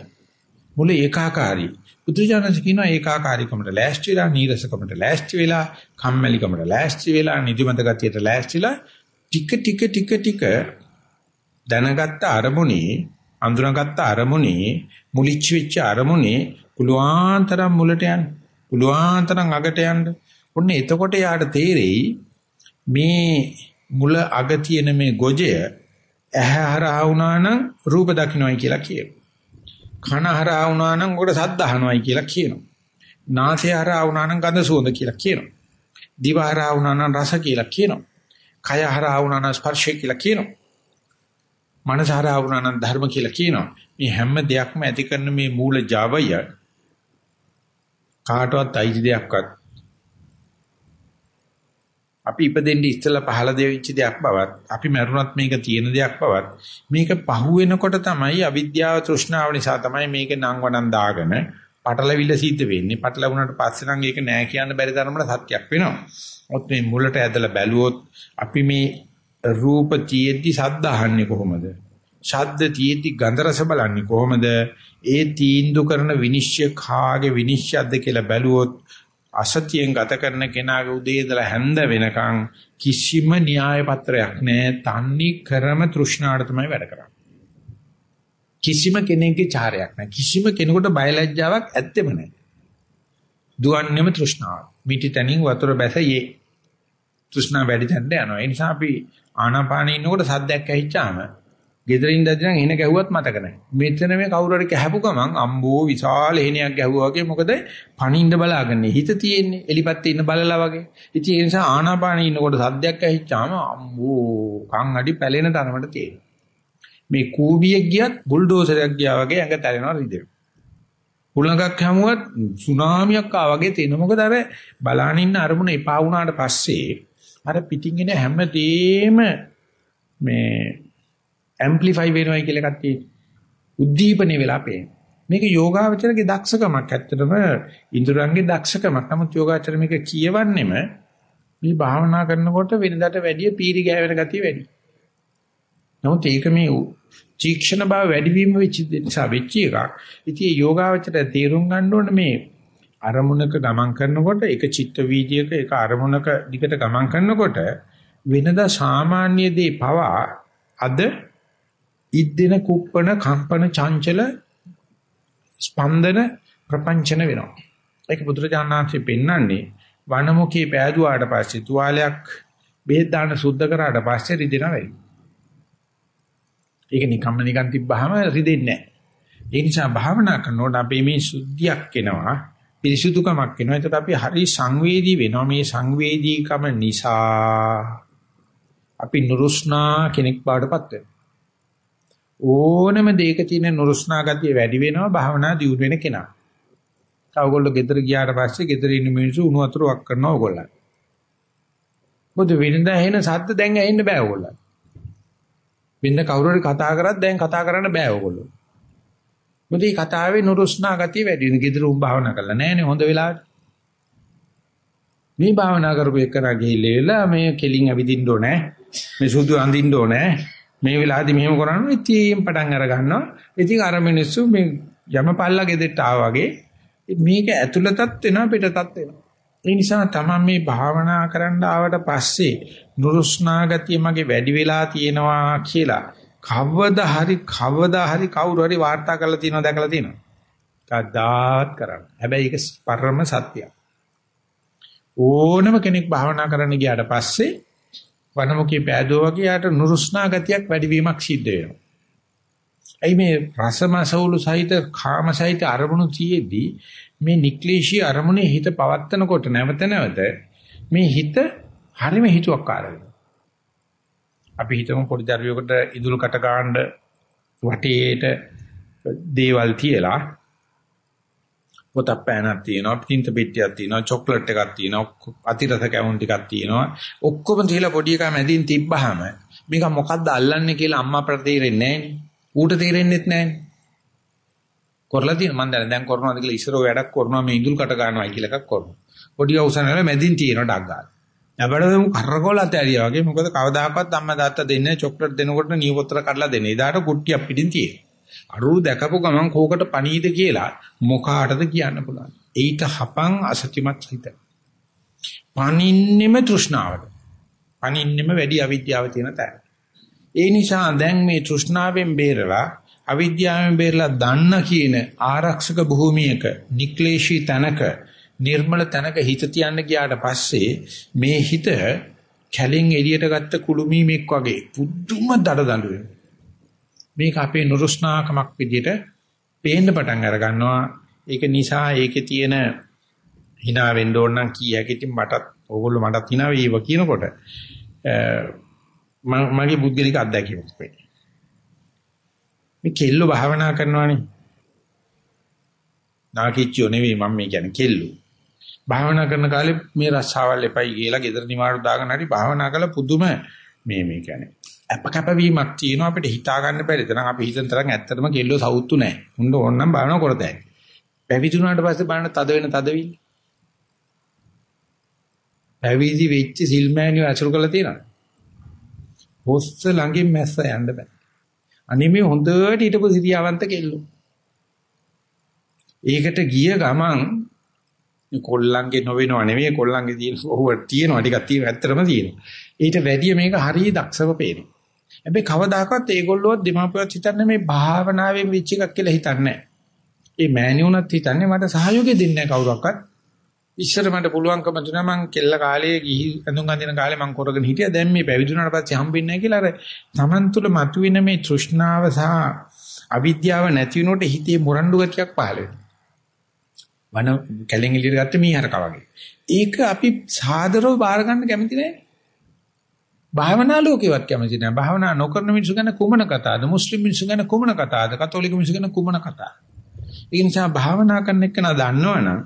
මුල ඒකාකාරී. බුදුජානක කියනවා ඒකාකාරීකමට ලෑස්ති වෙලා නීරසකමට ලෑස්ති වෙලා කම්මැලිකමට ලෑස්ති වෙලා නිදිමත ගතියට ලෑස්තිලා ටික ටික ටික ටික දැනගත්ත අරමුණේ අඳුනගත්ත අරමුණේ මුලිච්ච වෙච්ච අරමුණේ පුලුවන්තරම් මුලට යන්න පුලුවන්තරම් අගට යන්න ඔන්න එතකොට යාට තේරෙයි මේ මුල අග තියෙන මේ ගොජය ඇහැ හරහා වුණා නම් රූප දකින්නයි කියලා කියනවා. කන හරහා වුණා නම් උකට සද්ද අහනවායි කියලා කියනවා. නාසය හරහා වුණා නම් ගඳ සුවඳ කියලා කියනවා. දිව හරහා වුණා නම් රස කියලා කියනවා. කය හරහා වුණා නම් ස්පර්ශය කියලා කියනවා. මනස හරහා වුණා නම් ධර්ම කියලා කියනවා. මේ හැම දෙයක්ම ඇති කරන මේ මූල Javaය කාටවත් අයිති දෙයක්වත් අපි ඉපදෙන්න ඉස්සෙල්ලා පහළ දෙවිච්ච දෙයක් බවත් අපි මරුණත් මේක තියෙන දෙයක් බවත් මේක පහු වෙනකොට තමයි අවිද්‍යාව තෘෂ්ණාව නිසා තමයි මේක නම් වඩන් දාගෙන පටලවිල්ල සිද්ධ වෙන්නේ පටලවුණාට පස්සේ නම් ඒක නෑ කියන්න බැරි තරමට සත්‍යක් වෙනවා. මොකද මේ මුලට ඇදලා බැලුවොත් අපි මේ රූප තියෙද්දි ශබ්ද අහන්නේ කොහොමද? ශබ්ද තියෙද්දි ගන්ධ රස බලන්නේ කොහොමද? ඒ තීන්දුව කරන විනිශ්චය කාගේ විනිශ්චයද කියලා බැලුවොත් අසතියෙන් ගත කරන කෙනාගේ උදේ ඉඳලා හැන්ද වෙනකන් කිසිම න්‍යාය පත්‍රයක් නැහැ. තන්නේ කරම තෘෂ්ණාවට තමයි වැඩ කරන්නේ. කිසිම කෙනෙකුගේ චාරයක් නැහැ. කිසිම කෙනෙකුට බයලජ්ජාවක් ඇත්තෙම නැහැ. දුවන්නේම තෘෂ්ණාව. මිටි තනින් වතුර බැසයේ. තෘෂ්ණාව වැඩි තැනට යනවා. ඒ නිසා අපි ආනාපානෙ ඉන්නකොට සද්දයක් ඇහිච්චාම ගෙදරින් දැදිනම් එන ගැහුවත් මතක නැහැ. මෙතන මේ කවුරු හරි කැහපු ගමන් අම්බෝ විශාල එහෙණයක් ගැහුවා වගේ මොකද පණින්න බලාගෙන හිත තියෙන්නේ එලිපත්තේ ඉන්න බලලා වගේ. ඉතින් ඒ නිසා ආනාපානෙ ඉන්නකොට සද්දයක් ඇහිච්චාම අම්බෝ කන් අඩි පැලෙන තරමට තියෙනවා. මේ කූඹියෙක් ගියත් බුල්ඩෝසරයක් ගියා වගේ ඇඟ තැලෙනවා රිදෙනවා. හුලඟක් හැමුවත් සුනාමියක් ආ වගේ තියෙනවා. මොකද අර බලාන ඉන්න අරමුණ එපා වුණාට පස්සේ අර පිටින් එන හැමදේම මේ ඇම්ප්ලිෆයි වෙනවා කියලා එකක් තියෙනවා. උද්දීපනේ වෙලා පේනවා. මේක යෝගාවචරගේ දක්ෂකමක්. ඇත්තටම ඉන්ද්‍රයන්ගේ දක්ෂකමක්. නමුත් යෝගාචර මේක කියවන්නෙම මේ භාවනා කරනකොට වෙනදාට වැඩිය පීරි ගෑවෙන ගතිය වැඩි. නමුත් ඒක මේ චීක්ෂණ බව වැඩි වීම වෙච්ච නිසා වෙච්ච එකක්. ඉතින් යෝගාවචරය තේරුම් ගන්න ඕනේ මේ අරමුණක ගමන් කරනකොට එක චිත්ත වීදියේක එක අරමුණක දිගට ගමන් කරනකොට වෙනදා සාමාන්‍ය දේ පවා අද ඉද්දෙන කුප්පන කම්පන චංචල ස්පන්දන ප්‍රපංචන වෙනවා. ඒක බුදුරජාණන්සේ පෙන්වන්නේ වනමුඛී පෑදුවාට පස්සේ තුවාලයක් බෙහෙත් දාන්න සුද්ධ කරාට පස්සේ රිදෙනවා වෙයි. ඒක නිකම්ම නිකන් තිබ්බහම රිදෙන්නේ නැහැ. ඒ නිසා භාවනා කරනකොට අපි මේ සුද්ධියක් එනවා, පිරිසුදුකමක් එනවා. ඒකට අපි හරි සංවේදී වෙනවා. මේ සංවේදීකම නිසා අපි නුරුස්නා කෙනෙක් බවටපත් වෙනවා. ඕනම දෙයක තියෙන නුරුස්නා ගතිය වැඩි වෙනවා භාවනා දියුණු වෙන කෙනා. ඔයගොල්ලෝ ගෙදර ගියාට පස්සේ ගෙදර ඉන්න මිනිස්සු උණු වතුර වක් කරනවා ඔයගොල්ලන්. මොකද වෙනදා එන සද්ද දැන් ඇහෙන්න බෑ ඔයගොල්ලන්. වෙන කවුරු හරි කතා කරත් දැන් කතා කරන්න බෑ ඔයගොල්ලෝ. මොකද මේ කතාවේ නුරුස්නා ගතිය වැඩි වෙන. ගෙදර උන් භාවනා කරලා නැහැනේ හොඳ වෙලාවට. මේ භාවනා කරපු එකනා ගිහිල්ලා මේ කෙලින් ඇවිදින්න ඕනේ. මේ සුදු අඳින්න ඕනේ. මේ වෙලාවේදී මෙහෙම කරනවා ඉතින් පටන් අර ගන්නවා. ඉතින් අර මිනිස්සු මේ යමපල්ලා ගෙදෙට්ට ආවා වගේ මේක ඇතුළතත් වෙනවා පිටතත් වෙනවා. ඒ නිසා තමයි මේ භාවනා කරන්න ආවට පස්සේ නුරුස්නා ගතිය මගේ වැඩි වෙලා තියෙනවා කියලා කවදා හරි කවදා හරි කවුරු හරි වාර්තා කරලා තියෙනවා දැකලා තියෙනවා. කද්දාත් කරන්න. හැබැයි ඒක පරම සත්‍යයක්. ඕනම කෙනෙක් භාවනා කරන්න ගියාට පස්සේ වනමුකේ පෑදෝ වගේ යාට නුරුස්නා ගතියක් වැඩිවීමක් සිද්ධ වෙනවා. ඇයි මේ රසමසවුලු සහිත කාම සහිත අරමුණු තියේදී මේ නික්ලේශී අරමුණේ හිත පවත්තනකොට නැවත නැවත මේ හිත හරිම හිතුවක්කාර වෙනවා. අපි හිතමු පොඩි දරුවෙකුට ඉදුල් කට ගන්න වටේට දේවල් තියලා පොතක් පෑනක් තියෙනවා, පිටින්ත පෙට්ටියක් තියෙනවා, චොක්ලට් එකක් තියෙනවා, අතිරස කැවුම් ටිකක් තියෙනවා. ඔක්කොම තියලා පොඩි එකා මැදින් තිබ්බහම මේක මොකද්ද අල්ලන්නේ කියලා අම්මා අපට තේරෙන්නේ නැහනේ. ඌට තේරෙන්නෙත් නැහනේ. කරලා තියෙන මම දැන් දැන් කරනවාද කියලා ඉස්සරෝ වැඩක් කරනවා මේ ඉඳුල් කට ගන්නවයි කියලා එකක් කරනවා. පොඩි අවසනවල මැදින් තියෙන ඩක් ගන්න. අපිට කරකෝල ඇතරියා වගේ මොකද කවදාකවත් අම්මා තාත්තා දෙන්නේ චොක්ලට් දෙනකොට නියපොත්‍ර කඩලා දෙන්නේ. එදාට කුට්ටියක් පිටින් තියෙනවා. අරු දැකපු ගමන් කෝකට පණීද කියලා මොකාටද කියන්න පුළුවන්. ඒිට හපං අසත්‍යමත් හිත. පණින්නෙම තෘෂ්ණාවට. පණින්නෙම වැඩි අවිද්‍යාව තියෙන තැන. ඒ නිසා දැන් මේ තෘෂ්ණාවෙන් බේරලා අවිද්‍යාවෙන් බේරලා දන්න කියන ආරක්ෂක භූමියක නික්ලේශී තනක නිර්මල තනක හිත තියන්න ගියාට පස්සේ මේ හිත කැලෙන් එළියට ගත්ත කුළුමීමෙක් වගේ පුදුම දඩදඬු වෙනවා. මේක අපේ නුරුස්නාකමක් විදිහට පේන්න පටන් අර ගන්නවා. ඒක නිසා ඒකේ තියෙන hina වෙන්න ඕන නම් කී හැකියි මටත් ඕගොල්ලෝ මටත් hina වේව කියනකොට මගේ පුද්ගලික අත්දැකීමක් වෙන්නේ. මේ කෙල්ල භාවනා කරනවානේ. නාකිච්චෝ නෙවෙයි මම මේ කියන්නේ කෙල්ලෝ. භාවනා කරන කාලේ මේ රස්සාවල් එපයි කියලා ගෙදර නිමාඩු දාගෙන හරි භාවනා කළ පුදුම මේ මේ කියන්නේ අපකපවීමක් තියෙනවා අපිට හිතා ගන්න බැරි තරම් අපි හිතන තරම් ඇත්තටම කෙල්ලෝ සවුත්තු නැහැ. උන්න ඕනනම් භාවනා කරතයි. පැවිදුණාට පස්සේ බලන්න තද වෙන තදවිල්ල. පැවිදි වෙච්ච සිල්මෑනියෝ අසුරු කරලා තියෙනවා. හොස්ස ළඟින් මැස්ස යන්න බෑ. අනේ මේ හොඳට හිටපු සිරියාවන්ත කෙල්ලෝ. ඒකට ගිය ගමන් කොල්ලන්ගේ නොවෙනව නෙවෙයි කොල්ලන්ගේ තියෙන ඔහුව තියෙනවා ටිකක් තියෙනවා ඇත්තටම තියෙනවා. ඊට වැඩිය මේක හරිය දක්ෂව පේනවා. හැබැයි කවදාකවත් ඒගොල්ලෝ දෙමාපියවත් හිතන්නේ මේ භාවනාවෙන් වෙච්ච එකක් කියලා හිතන්නේ නැහැ. ඒ මෑණියුණත් හිතන්නේ මට සහයෝගය දෙන්නේ නැහැ කවුරක්වත්. ඉස්සර මට පුළුවන්කම දුන්නා මං කෙල්ල කාලේ ගිහි ඇඳුම් අඳින කාලේ මං කරගෙන හිටියා. දැන් මේ පැවිදුණාට පස්සේ හම්බෙන්නේ නැහැ කියලා අර Taman තුල මතුවෙන මේ තෘෂ්ණාව සහ අවිද්‍යාව නැති වෙනකොට හිතේ මොරණ්ඩු ගතියක් පහළ වෙනවා. වන කැලෙන් එළියට ගත්ත මීහරක වගේ. ඒක අපි සාදරව බාර ගන්න කැමති නැහැ. භාවනා ලෝකේවත් කැමති නැහැ. භාවනා නොකරන මිනිස්සු ගැන කුමන කතාවද? මුස්ලිම් මිනිස්සු ගැන කුමන කතාවද? කතෝලික මිනිස්සු ගැන කුමන කතාවද? ඒ නිසා භාවනා කරන එක නා දන්නවනම්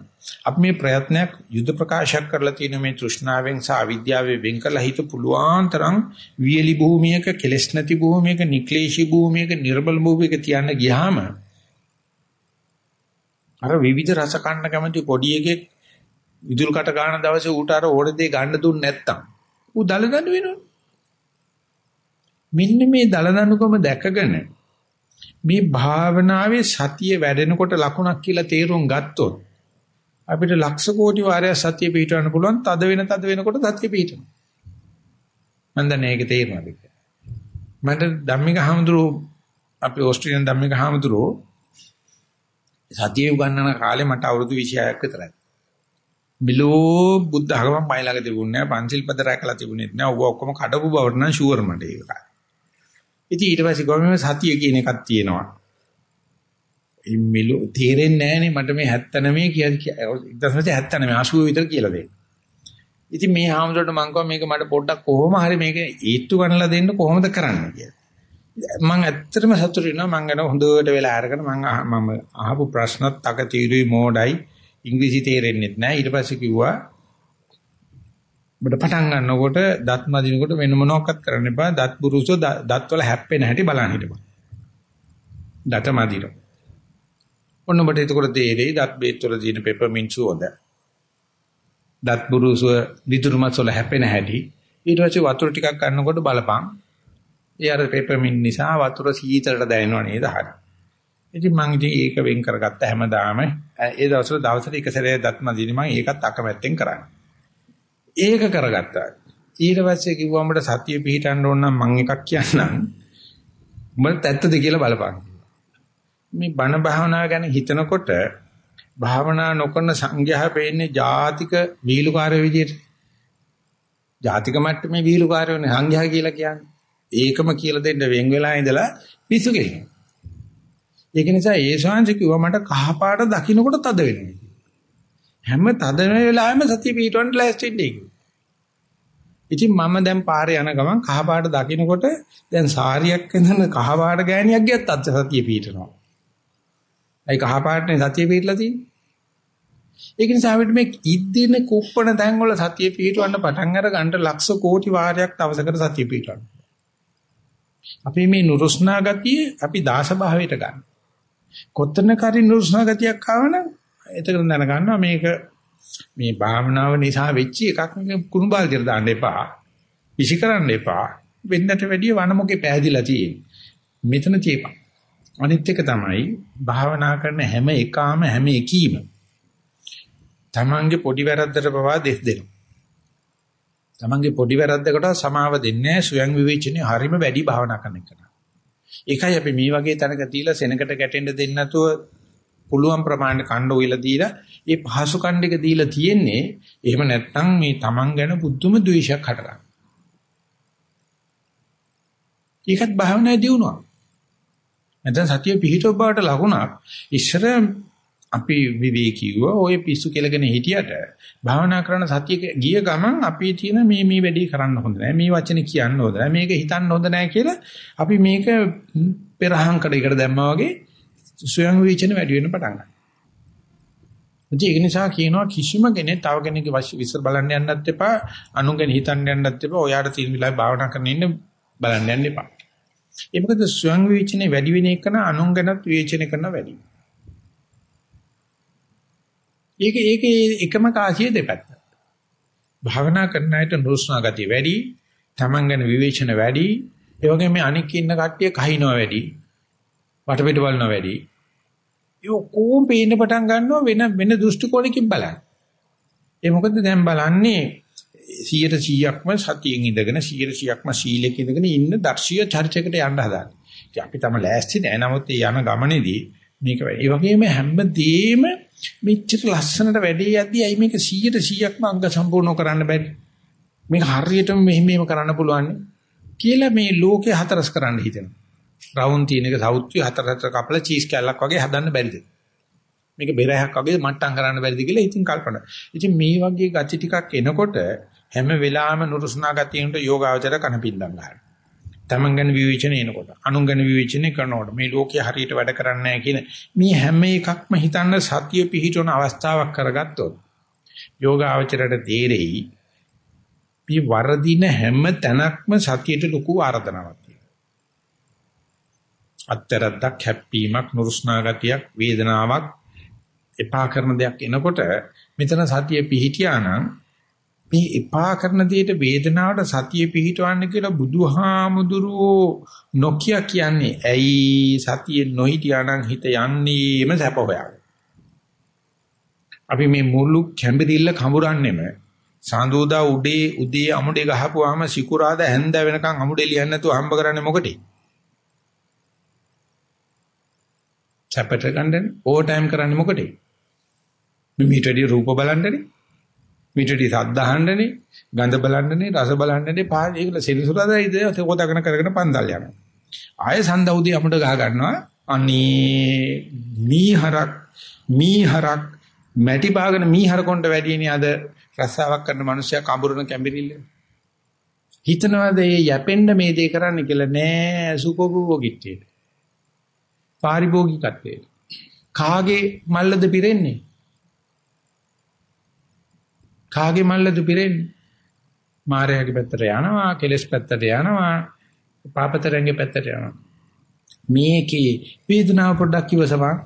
අපි මේ ප්‍රයත්නයක් යුද ප්‍රකාශයක් කරලා තියෙන මේ තෘෂ්ණාවෙන් සහ අවිද්‍යාවෙන් වෙන් කරලා හිත පුළුවන් තරම් වියලි භූමියක කෙලස් නැති භූමියක නික්ලේශී භූමියක නිර්බල භූමියක තියන්න ගියාම අර විවිධ රස කන්න කැමති පොඩි එකෙක් විදුල් කට ගන්න දවසේ ඌට අර ඕන දේ ගන්න දුන්නේ නැත්තම් ඌ දලදඬු වෙනවා මෙන්න මේ දලදඬුකම දැකගෙන මේ භාවනාවේ සතිය වැඩෙනකොට ලකුණක් කියලා තේරුම් ගත්තොත් අපිට ලක්ෂ කෝටි වාරයක් සතිය පිටවන්න පුළුවන්. තද වෙන තද වෙනකොට සතිය පිටවනවා මම දන්නේ ඒක තේරෙනවද කියලා. මට ධම්මික හාමුදුරුවෝ අපි ඕස්ට්‍රේලියානු ධම්මික හාමුදුරුවෝ සතිය උගන්නන කාලේ මට අවුරුදු 26ක් විතරයි බිලෝ බුද්ධ ආගම මයිලක තිබුණේ නැහැ පන්සිල් පද රැකලා තිබුණෙත් නැහැ ඔබ ඔක්කොම කඩපු බවට නම් ෂුවර් මට ඒක ඉතින් ඊට පස්සේ ගොමෙම සතිය කියන එකක් තියෙනවා. ඉම්මිලු තේරෙන්නේ නැහනේ මට මේ 79 කියලා 1979 80 විතර කියලා දෙන්න. ඉතින් මේ හාමුදුරට මං කිව්වා මේක මට පොඩ්ඩක් කොහොම හරි මේක ඊට්ටු ගන්නලා දෙන්න කොහොමද කරන්නේ කියලා. මම ඇත්තටම සතුටු වෙනවා මං ගැන හොඳට වෙලා අරගෙන මං මම අහපු ප්‍රශ්නත් අක තීරුයි මෝඩයි ඉංග්‍රීසි තේරෙන්නේ නැහැ ඊට පස්සේ කිව්වා ඔබට පටන් ගන්නකොට දත් මදිනකොට වෙන මොනවක්වත් කරන්න එපා. දත් බුරුසෝ දත් වල හැප්පෙන හැටි බලන්න හිටපන්. දත මදින. ඔන්න ඔබට එතකොට තේරෙයි දත් බේත් වල තියෙන පෙපර්මින්ට් සුවඳ. දත් බුරුසෝ විදුරු මස් වල හැපෙන හැටි. ඊට පස්සේ වතුර ටිකක් ගන්නකොට බලපන්. ඒ අර පෙපර්මින්ට් නිසා වතුර සීතලට දැනෙනව නේද? හරි. ඉතින් මම ඉතින් ඒක වෙන් කරගත්ත හැමදාම ඒ දවස්වල දවසට එක සැරේ දත් මදිනේ මම ඒකත් අකමැත්තෙන් කරන්නේ. ඒක කරගත්තා. ඊට පස්සේ කිව්වා උඹට සතිය පිහිටන්න ඕන නම් මම එකක් කියන්නම්. උඹට ඇත්තද කියලා බලපන්. මේ බණ භාවනාව ගැන හිතනකොට භාවනා නොකරන සංඝයා පෙන්නේ ජාතික වීලුකාරය විදියට. ජාතික මට්ටමේ වීලුකාරයෝනේ සංඝයා කියලා කියන්නේ. ඒකම කියලා දෙන්න වෙන් වෙලා ඉඳලා පිස්සු කෙලිනවා. ඒක නිසා ඒ ශාංශ කිව්වා මට කහපාට දකින්නකොට තද වෙනවා. හැම තද වෙලාවෙම සතිය පිටවන්න ලෑස්ති වෙන්නේ. ඉතින් මම දැන් පාරේ යන ගමන් කහපාට දකින්නකොට දැන් සාරියක් වෙනන කහපාට ගෑණියක් ගියත් අත් සතිය පිටනවා. ඒ කහපාටනේ සතිය පිටලා තියෙන්නේ. ඒක නිසා අපිට මේ ඉද්දින කුප්පණ තැන් වල සතිය පිටවන්න පටන් අර ගන්න ලක්ෂ කෝටි වාරයක් දවසකට සතිය පිටවන්න. අපි මේ නුරුස්නා ගතිය අපි දාස භාවයට ගන්න. කොතනකරි නුරුස්නා ගතියක් ආවනම් එතකොට දැනගන්නවා මේක මේ භාවනාව නිසා වෙච්ච එකක් කුණු බාල්දියට දාන්න එපා. විසි කරන්න එපා. වෙන්නට වැඩිය වනමුකේ පෑදිලා තියෙන්නේ. මෙතන තියෙපන්. අනිත් එක තමයි භාවනා කරන හැම එකාම හැම එකීම තමන්ගේ පොඩි වැරද්දට පවා දෙස් දෙනවා. තමන්ගේ පොඩි වැරද්දකට සමාව දෙන්නේ ස්වයං විවේචනයේ හරීම වැඩි භාවනා කරන එක. ඒකයි අපි මේ වගේ තැනක තියලා සෙනකට ගැටෙන්න දෙන්නේ නැතුව පුළුවන් ප්‍රමාණයට කණ්ඩ ඔයලා දීලා ඒ පහසු කණ්ඩ එක දීලා තියෙන්නේ එහෙම නැත්නම් මේ Taman ගැන බුද්ධම ද්වේෂයක් හටගන්න. ඒකත් භාවනාවේ දිනුවා. නැත්නම් සතිය පිහිටව බවට ලකුණක් ඉස්සර අපි විවේකීව ඔය පිස්සු කෙලගෙන හිටියට භාවනා කරන සතිය ගිය ගමන් අපි තියෙන මේ මේ වැඩේ කරන්න හොඳ නැහැ මේ වචනේ කියන්න හොඳ නැහැ මේක හිතන්න හොඳ නැහැ කියලා අපි මේක පෙරහන් කඩේකට දැම්මා වගේ ස්වයං විචන වැඩි වෙන්න පටන් ගන්නවා. ඒක නිසා කියනවා කිසිම කෙනෙක් තව කෙනෙක්ගේ විශ්ව බලන්න යන්නත් එපා අනුගෙන හිතන්න යන්නත් එපා ඔයාට තියෙන විලාය භාවනා කරන්න ඉන්න බලන්න යන්න එපා. ඒ මොකද ස්වයං විචනේ වැඩි වෙන එක න අනුංගනත් විචනය කරන වැඩි. ඒක ඒකේ එකම කාසිය දෙපැත්ත. භාවනා කරන අයට නුරුස්නා ගතිය වැඩි, Taman ගැන විවේචන වැඩි, ඒ වගේම මේ අනික් ඉන්න කට්ටිය කහිනවා වැඩි, වටපිට බලනවා වැඩි. ඒ කොහොම පේන්න පටන් ගන්නවා වෙන වෙන දෘෂ්ටි කෝණකින් බලන්න. ඒ මොකද දැන් බලන්නේ 100%ක්ම සතියෙන් ඉඳගෙන 100%ක්ම සීලෙක ඉඳගෙන ඉන්න දර්ශීය චර්චයකට යන්න හදාන්නේ. ඉතින් අපි තම ලෑස්ති නෑ. නමුත් යන ගමනේදී මේක ඒ වගේම හැමදේම මෙච්චර ලස්සනට වැඩේ යද්දී අයි මේක 100%ක්ම අංග සම්පූර්ණ කරන්න බැරි. මේක හරියටම මෙහෙම මෙහෙම කරන්න පුළුවන් කියලා මේ ලෝකේ හතරස් කරන්න හිතෙනවා. රවුන්ඩ් තියෙන එක සවුත් හතර හතර කපලා චීස් කැල්ලක් වගේ හදන්න බැරිද? මේක බෙරහක් වගේ මට්ටම් කරන්න බැරිද කියලා ඉතින් කල්පනා. ඉතින් මේ වගේ gati ටිකක් එනකොට හැම වෙලාවෙම නුරුස්නා ගතියෙන්ට යෝගාවචර කනපින්දම් ගන්නවා. තමන් ගැන විවේචන එනකොට අනුන් ගැන විවේචනය කරනකොට මේ ලෝකයේ හරියට වැඩ කරන්නේ නැහැ කියන මේ හැම එකක්ම හිතන්න සතිය පිහිටවන අවස්ථාවක් කරගත්තොත් යෝගාවචරයට තේරෙයි මේ වරදින හැම තැනක්ම සතියට ලොකු ආරාධනාවක් තියෙනවා. අත්තරද්දක් හැප්පීමක් නුරුස්නා ගතියක් වේදනාවක් එපා කරන දෙයක් එනකොට මෙතන සතිය පිහිටියා නම් මේ එපා කරන දෙයට වේදනාවට සතිය පිහිටවන්න කියලා බුදුහාමුදුරුවෝ නොකිය කියන්නේ ඇයි සතිය නොහිටියානම් හිත යන්නේම සැප හොයාගෙන. අපි මේ මුළු කැඹිරිල්ල කඹරන්නේම සාඳෝදා උඩේ උදේ අමුඩේ ගහපුවාම සිකුරාදා හැන්ද වෙනකන් අමුඩේ ලියන්න නැතුව හම්බ කරන්නේ මොකටේ? සැපට ගන්නනේ ඕවර් ටයිම් කරන්නේ මොකටේ? මේ මීටරේ රූප බලන්නනේ මිටටි සද්ද අහන්නනේ, ගඳ බලන්නනේ, රස බලන්නනේ, පහ ඒකල සෙනසුරාදායිද තෝතගෙන කරගෙන පන්දල් යනවා. ආය සඳවුදී අපිට ගහ ගන්නවා. අනේ මීහරක් මීහරක් මැටි බාගෙන මීහර කොණ්ඩ වැඩිනේ අද රස්සාවක් කරන මිනිස්සයා කඹුරන කැඹිරිල්ල. හිතනවාද මේ යැපෙන්න මේ දේ කරන්න කියලා නෑ සුඛෝපභෝගීත්වයට. පාරිභෝගිකත්වයට. කාගේ මල්ලද පිරෙන්නේ? කාගේ මල්ලද පිරෙන්නේ? මායාවේ පැත්තට යනවා, කෙලස් පැත්තට යනවා, පාපතරංගේ පැත්තට යනවා. මේකේ වේදනාව පොඩ්ඩක් ඉවසපන්.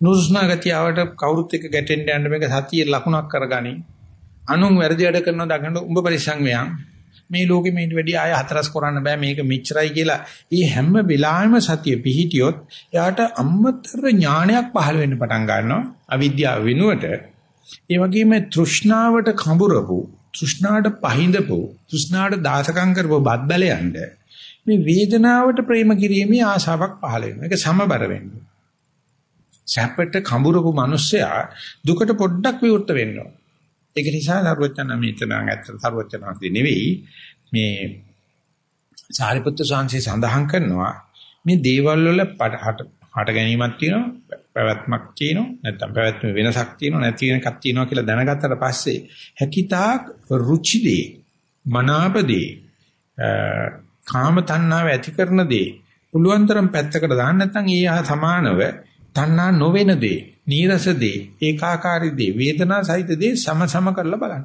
නුස්නා ගතියවට කවුරුත් එක්ක ගැටෙන්න යන්න මේක සතියේ ලකුණක් කරගනි. අනුන් වැරදි වැඩ කරනවා දකින්න උඹ පරිස්සම් වෙයන්. මේ ලෝකෙ මේට වැඩි ආය හතරස් කරන්න බෑ මේක මෙච්චරයි කියලා. ඊ හැම වෙලාවෙම සතිය පිහිටියොත් එයාට අම්මතර ඥානයක් පහළ වෙන්න පටන් ගන්නවා. අවිද්‍යාව වෙනුවට ඒ වගේම තෘෂ්ණාවට කඹරපු, තෘෂ්ණාට පහඳපු, තෘෂ්ණාට දාසකම් කරපු බද්දලයන්ද මේ වේදනාවට ප්‍රේම කිරීමේ ආශාවක් පහළ වෙනවා. ඒක සමබර වෙන්න. සැපට කඹරපු මිනිස්සයා දුකට පොඩ්ඩක් විවෘත වෙන්න ඕන. ඒක නිසා සර්වඥා මෙතන ඇත්ත සර්වඥාන්ති නෙවෙයි මේ සාරිපුත්‍ර සාංශي සඳහන් කරනවා මේ දේවල් වල හට ගැනීමක් තියෙනවා පැවැත්මක් තියෙනවා නැත්නම් පැවැත්ම වෙනසක් තියෙනවා නැති වෙන එකක් තියෙනවා කියලා දැනගත්තට පස්සේ හැකිතාක් රුචිදී මනාපදී කාම තණ්හාව ඇති කරන දේ පුළුවන් තරම් පැත්තකට දාන්න නැත්නම් ඒ ආ සමානව තණ්හා නොවන දේ නීරස දේ ඒකාකාරී දේ වේදනා සහිත දේ සමසම කරලා බලන්න.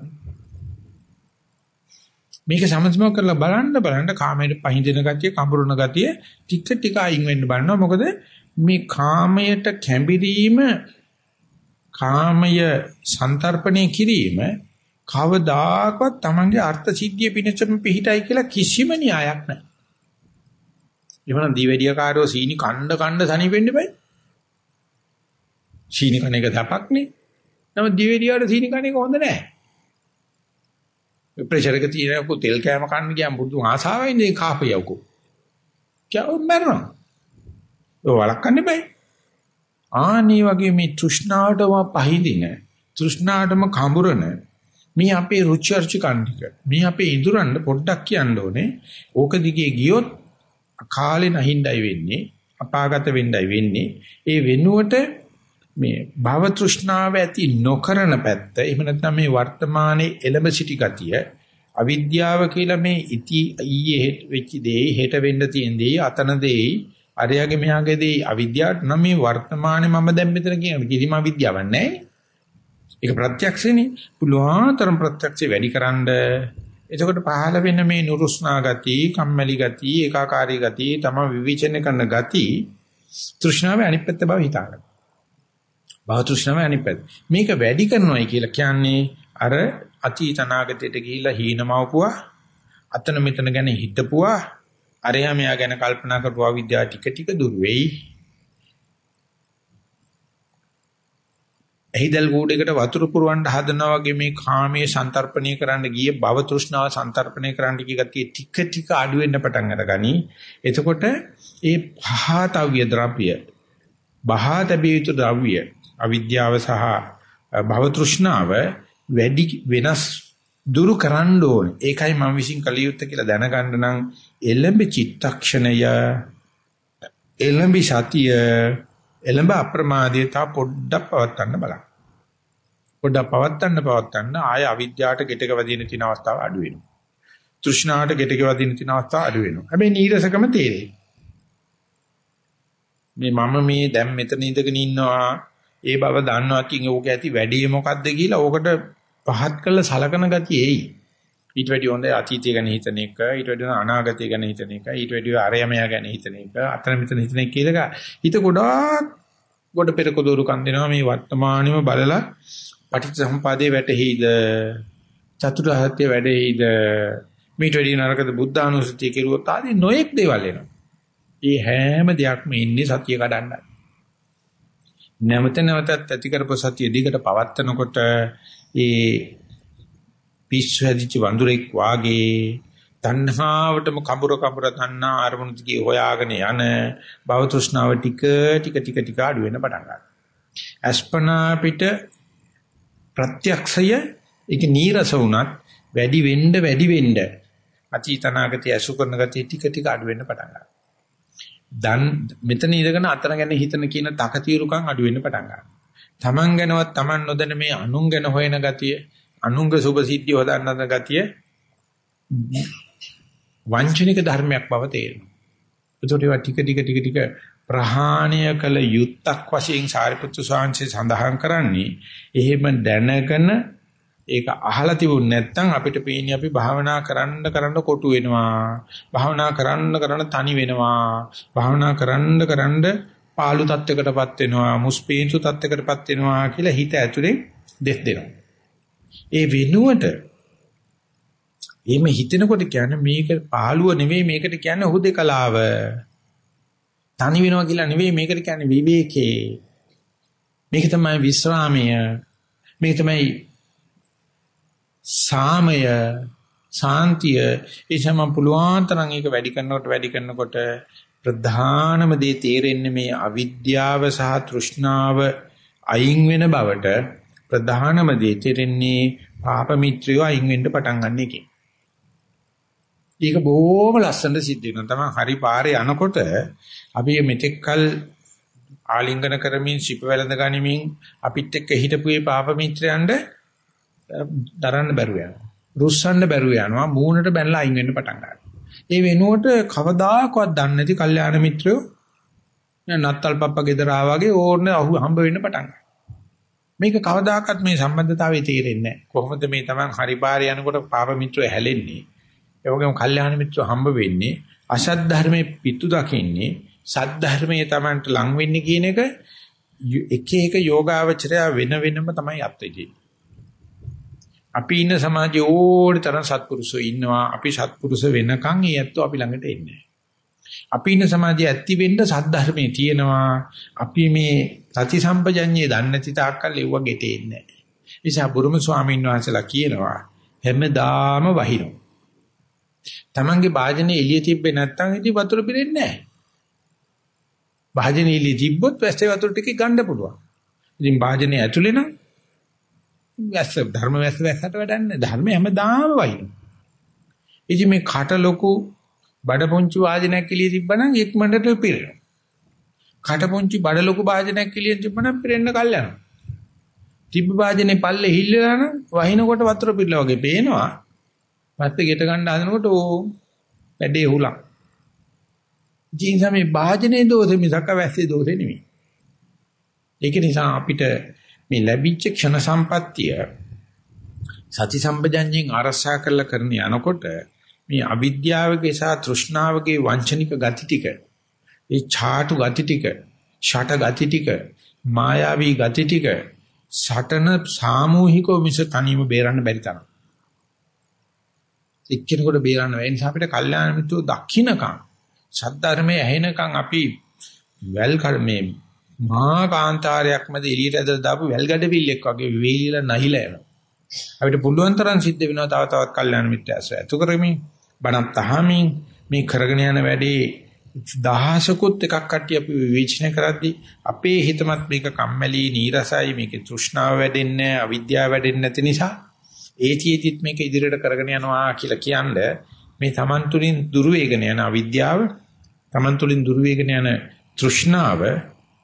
මේක සමසම කරලා බලන්න බලන්න කාමයට පහඳින ගතිය කඹරුණ ගතිය ටික ටික අයින් වෙන්න බලනවා. මොකද මේ කාමයට කැඹිරීම කාමය සන්තරපණය කිරීම කවදාකවත් Tamange අර්ථ සිද්ධිය පිණිසම පිහිටයි කියලා කිසිම න්‍යායක් නැහැ. එවනම් දීවැඩියකාරෝ සීනි කණ්ඩ කණ්ඩ සනිපෙන්න බෑ. සීනි කණ එක තපක් නේ. නම දීවැඩියාට සීනි කණ එක හොඳ නැහැ. ප්‍රෙෂර් එක තියෙනකො තෙල් කෑම කන්න ගියාම බුදු ආසාවයි නේ කාපියවකෝ. කව මරනවා. ඔය වළක්වන්න බෑ. ආනී වගේ මේ තෘෂ්ණාවටම පහඳින තෘෂ්ණාවටම කඹරන මේ අපේ රුචි අරුචිකන්තික මේ අපේ ඉදුරන්න පොඩ්ඩක් කියන්න ඕනේ ඕක දිගේ ගියොත් කාලේ නැහින්ඩයි වෙන්නේ අපාගත වෙන්නයි වෙන්නේ ඒ වෙනුවට මේ භව තෘෂ්ණාව ඇති නොකරන පැත්ත එහෙම නැත්නම් මේ වර්තමානයේ එළඹ සිටි ගතිය අවිද්‍යාව කියලා මේ ඉති ඊයේ වෙච්ච දේ හෙට වෙන්න තියෙන දේ අතන දේ අරයාගේ මෙයාගේ දේ අවිද්‍යාවට නම් මේ වර්තමානයේ මම දැන් මෙතන කියන කිසිම අවිද්‍යාවක් නැහැ ඒක ප්‍රත්‍යක්ෂනේ පුළුවන්තරම් ප්‍රත්‍යක්ෂේ වැඩිකරනද එතකොට පහළ වෙන මේ නුරුස්නා ගති, කම්මැලි ගති, ඒකාකාරී ගති, තම විවිචන කරන ගති තෘෂ්ණාවේ අනිත් පැත්ත බව හිතාගන්න. භව තෘෂ්ණාවේ අනිත් පැත්ත. මේක වැඩි කරනවායි කියලා කියන්නේ අර අතීත අනාගතයට ගිහිල්ලා හීනමවපුවා අතන මෙතන ගැන හිතපුවා අරයා මෙයා ගැන කල්පනා කරපුවා විද්‍යාව ටික ටික දුර වෙයි එහිදල් කූඩේකට වතුර පුරවන්න හදනවා වගේ මේ කාමයේ සන්තරපණය කරන්න ගිය භව තෘෂ්ණාව සන්තරපණය කරන්න ගිය ගතිය ටික ටික අඩු වෙන්න පටන් අරගනි. එතකොට ඒ පහතව්‍ය ද්‍රව්‍ය බහතබිය යුතු ද්‍රව්‍ය අවිද්‍යාව සහ භව තෘෂ්ණාව වැඩි වෙනස් දුරු කරන්න ඕනේ. ඒකයි මම විශ්ින් කළ යුත්තේ කියලා දැනගන්න නම් එළඹ චිත්තක්ෂණය එළඹ සතිය එළඹ අප්‍රමාදීතා පොඩ්ඩක් පවත්වන්න බලන්න. පොඩ්ඩක් පවත්වන්න පවත්වන්න ආය අවිද්‍යාවට ගෙටක වදින තියෙන අවස්ථාව අඩු වෙනවා. තෘෂ්ණාවට ගෙටක වදින තියෙන අවස්ථාව අඩු වෙනවා. හැබැයි නීරසකම තේරෙයි. මේ මම මේ දැන් මෙතන ඉඳගෙන ඉන්නවා ඒ බව දන්නවා කින් ඕක ඇති වැඩි මොකද්ද කියලා ඕකට පහත් කළ සලකන ගතිය එයි. ඊට වැඩි හොඳ අතීතය ගැන හිතන එක, ඊට වැඩි අනාගතය ගැන හිතන එක, ඊට වැඩි අරයමයා ගැන හිතන එක, අතන මෙතන හිතන එක කියලා හිත ගොඩාක් ගොඩ පෙරක දෝරු කන් දෙනවා. මේ වර්තමානෙම බලලා පටිච්චසමුපාදේ වැටෙහිද? චතුරාර්ය වැඩෙහිද මීට වැඩි නරකද? බුද්ධානුස්සතිය කෙරුවොත් ආදී නොයෙක් දේවල් එනවා. ඒ හැම දෙයක්ම ඉන්නේ සතිය කඩන්නයි. නැවත නැවතත් ඇති කරපු සතිය දිගට පවත්නකොට ඒ පිස්සු හැදිච්ච වඳුරෙක් වාගේ තණ්හාවටම කඹර කඹර තණ්හා අරමුණු දිගේ හොයාගෙන යන භව තෘෂ්ණාව ටික ටික ටික ටික අඩු වෙන පටන් ගන්නවා. අස්පනා පිට ප්‍රත්‍යක්ෂය ඒක නීරස වුණත් වැඩි වෙන්න වැඩි වෙන්න අතීතනාගතය අසු කරන ගතිය ටික ටික අඩු වෙන්න පටන් ගන්නවා. දන් මෙතන ඉඳගෙන අතන ගැන හිතන කියන තකතිරුකම් අඩු වෙන්න පටන් ගන්නවා. Taman ගැනවත් Taman නොදැන මේ අනුන් ගැන හොයන ගතිය අනුංග සුභ සිද්ධිය හොදන්නන ගතිය වංචනික ධර්මයක් බව තේරෙනවා. ඒකට ඒවා ටික ටික ටික ටික ප්‍රහාණය කළ යුත්තක් වශයෙන් සාරිපුත්තු සාංශේ සඳහන් කරන්නේ එහෙම දැනගෙන ඒක අහලා තිබුණ නැත්නම් අපිට පේන්නේ අපි භාවනා කරන්න කරන්න කොටු වෙනවා. භාවනා කරන්න කරන්න තනි වෙනවා. භාවනා කරන්න කරන්න පාළු තත්යකටපත් වෙනවා මුස්පීන්සු තත්යකටපත් වෙනවා කියලා හිත ඇතුලේ දෙස් දෙනවා. ඒ වෙනුවට එහෙම හිතෙනකොට කියන්නේ මේක පාළුව නෙවෙයි මේකට කියන්නේ හුදේකලාව. තනි වෙනවා කියලා නෙවෙයි මේකට කියන්නේ විවේකේ. මේක තමයි විස්රාමය. මේක තමයි සාමය සාන්තිය එසම පුළුවන් තරම් ඒක වැඩි කරනකොට වැඩි කරනකොට ප්‍රධානම දේ තේරෙන්නේ මේ අවිද්‍යාව සහ තෘෂ්ණාව අයින් වෙන බවට ප්‍රධානම දේ තෙරෙන්නේ පාප මිත්‍රයෝ අයින් වෙන්න පටන් ගන්න එකේ. ඒක බොහොම ලස්සනට සිද්ධ වෙනවා. තමයි හරි පාරේ යනකොට අපි මෙතෙක්කල් ආලිංගන කරමින් සිප වැළඳ ගනිමින් අපිත් එක්ක හිටපු ඒ පාප මිත්‍රයන්ට දරන්න බැරුව යනවා. රුස්සන්න බැරුව යනවා. මූණට බැනලා අයින් වෙන්න පටන් ගන්නවා. ඒ වෙනුවට කවදාකවත් දන්නේ නැති කල්යාණ මිත්‍රයෝ නත්තල් පප්පා ගෙදර ආවාගේ ඕන්නේ අහු හම්බ වෙන්න පටන් ගන්නවා. මේක කවදාකවත් මේ සම්බන්ධතාවය තේරෙන්නේ නැහැ. කොහොමද මේ Taman හරි පාරේ යනකොට පාප මිත්‍රය හැලෙන්නේ? ඒ වගේම කල්යාණ මිත්‍රය හම්බ වෙන්නේ අසත් ධර්මයේ පිටු දකින්නේ සත් ධර්මයේ Tamanට ලං වෙන්නේ කියන එක එක එක යෝගාවචරය වෙන වෙනම තමයි අත්විඳින්නේ. අපි ඉන්න සමාජයේ ඕනි තරම් සත්පුරුෂෝ ඉන්නවා. අපි සත්පුරුෂ වෙනකන් ඒ ඇත්තෝ අපි ළඟට එන්නේ අපි ඉන්න සමාජයේ ඇති වෙන්න සද්ධර්මයේ තියෙනවා. අපි මේ සති සම්පජඤ්ඤේ දන්නේ නැති තාක්කල් එව්ව ගෙටෙන්නේ නැහැ. නිසා බුරුම ස්වාමීන් වහන්සේලා කියනවා හැමදාම වහිනවා. Tamange වාජනේ එළිය තිබ්බේ නැත්නම් ඉතින් වතුර පිරෙන්නේ නැහැ. වාජනේ එළිය තිබ්බොත් වැස්සේ වතුර ටික ගන්න පුළුවන්. ඉතින් වාජනේ ඇතුලේ නම් වැස්ස ධර්ම වැස්ස වැස්සට වැඩක් නැහැ. ධර්ම හැමදාම වහිනවා. ඉතින් මේ කට ලොකු බඩ පොංචු වාදනයක් එළිය තිබ්බනම් ඉක්මනට පිරෙනවා. කටපොංචි බඩ ලොකු භාජනයක් එළියෙන් තිබ්බනම් පිරෙන්න කල් යනවා. තිබ්බ භාජනේ පල්ලේ හිල්ලලා නම් වහිනකොට වතුර පිරලා වගේ පේනවා. පස්සේ ගෙට ගන්න හදනකොට ඕ වැඩේ හුලක්. ජීන්ස මේ භාජනයේ දෝෂෙ මිසක වැස්සේ දෝෂෙ නෙමෙයි. ඒක නිසා අපිට මේ ලැබිච්ච ක්ෂණ සම්පත්තිය සති සම්පජඤ්ඤයෙන් ආරක්ෂා කරලා කරන යනකොට මේ අවිද්‍යාවගේ සහ තෘෂ්ණාවගේ වංචනික ගති ටික ඒ ඡාටු ගති ටික ෂට ගති ටික මායාවී ගති ටික සටන සාමූහිකව මිස තනියම බේරන්න බැරි තරම් එක්කෙනෙකුට බේරන්න බැහැ නිසා අපිට කල්යාණ මිත්‍රෝ දක්ෂිනකම් සද්ධර්මයේ ඇහෙනකම් අපි වැල් කර්මේ මහා කාන්තාරයක් මැද එළියට ඇදලා දාපු වැල් ගැඩවිල්ලෙක් වගේ වේලිලා නැහිලා යනවා. අපිට පුළුවන් තරම් සිද්ධ වෙනවා තව තවත් කල්යාණ මිත්‍යාසය අතු කරමින් බණක් තහමින් මේ කරගෙන යන වැඩේ දහසකුත් එකක් කට්ටිය අපි විවේචනය කරද්දී අපේ හිතමත් මේක කම්මැලි නීරසයි මේකේ තෘෂ්ණාව වැඩෙන්නේ අවිද්‍යාව වැඩෙන්නේ නැති නිසා ඒතිෙදිත් මේක ඉදිරියට කරගෙන යනවා කියලා කියන්නේ මේ Taman තුලින් දුරු වේගන යන අවිද්‍යාව Taman තුලින් දුරු වේගන යන තෘෂ්ණාව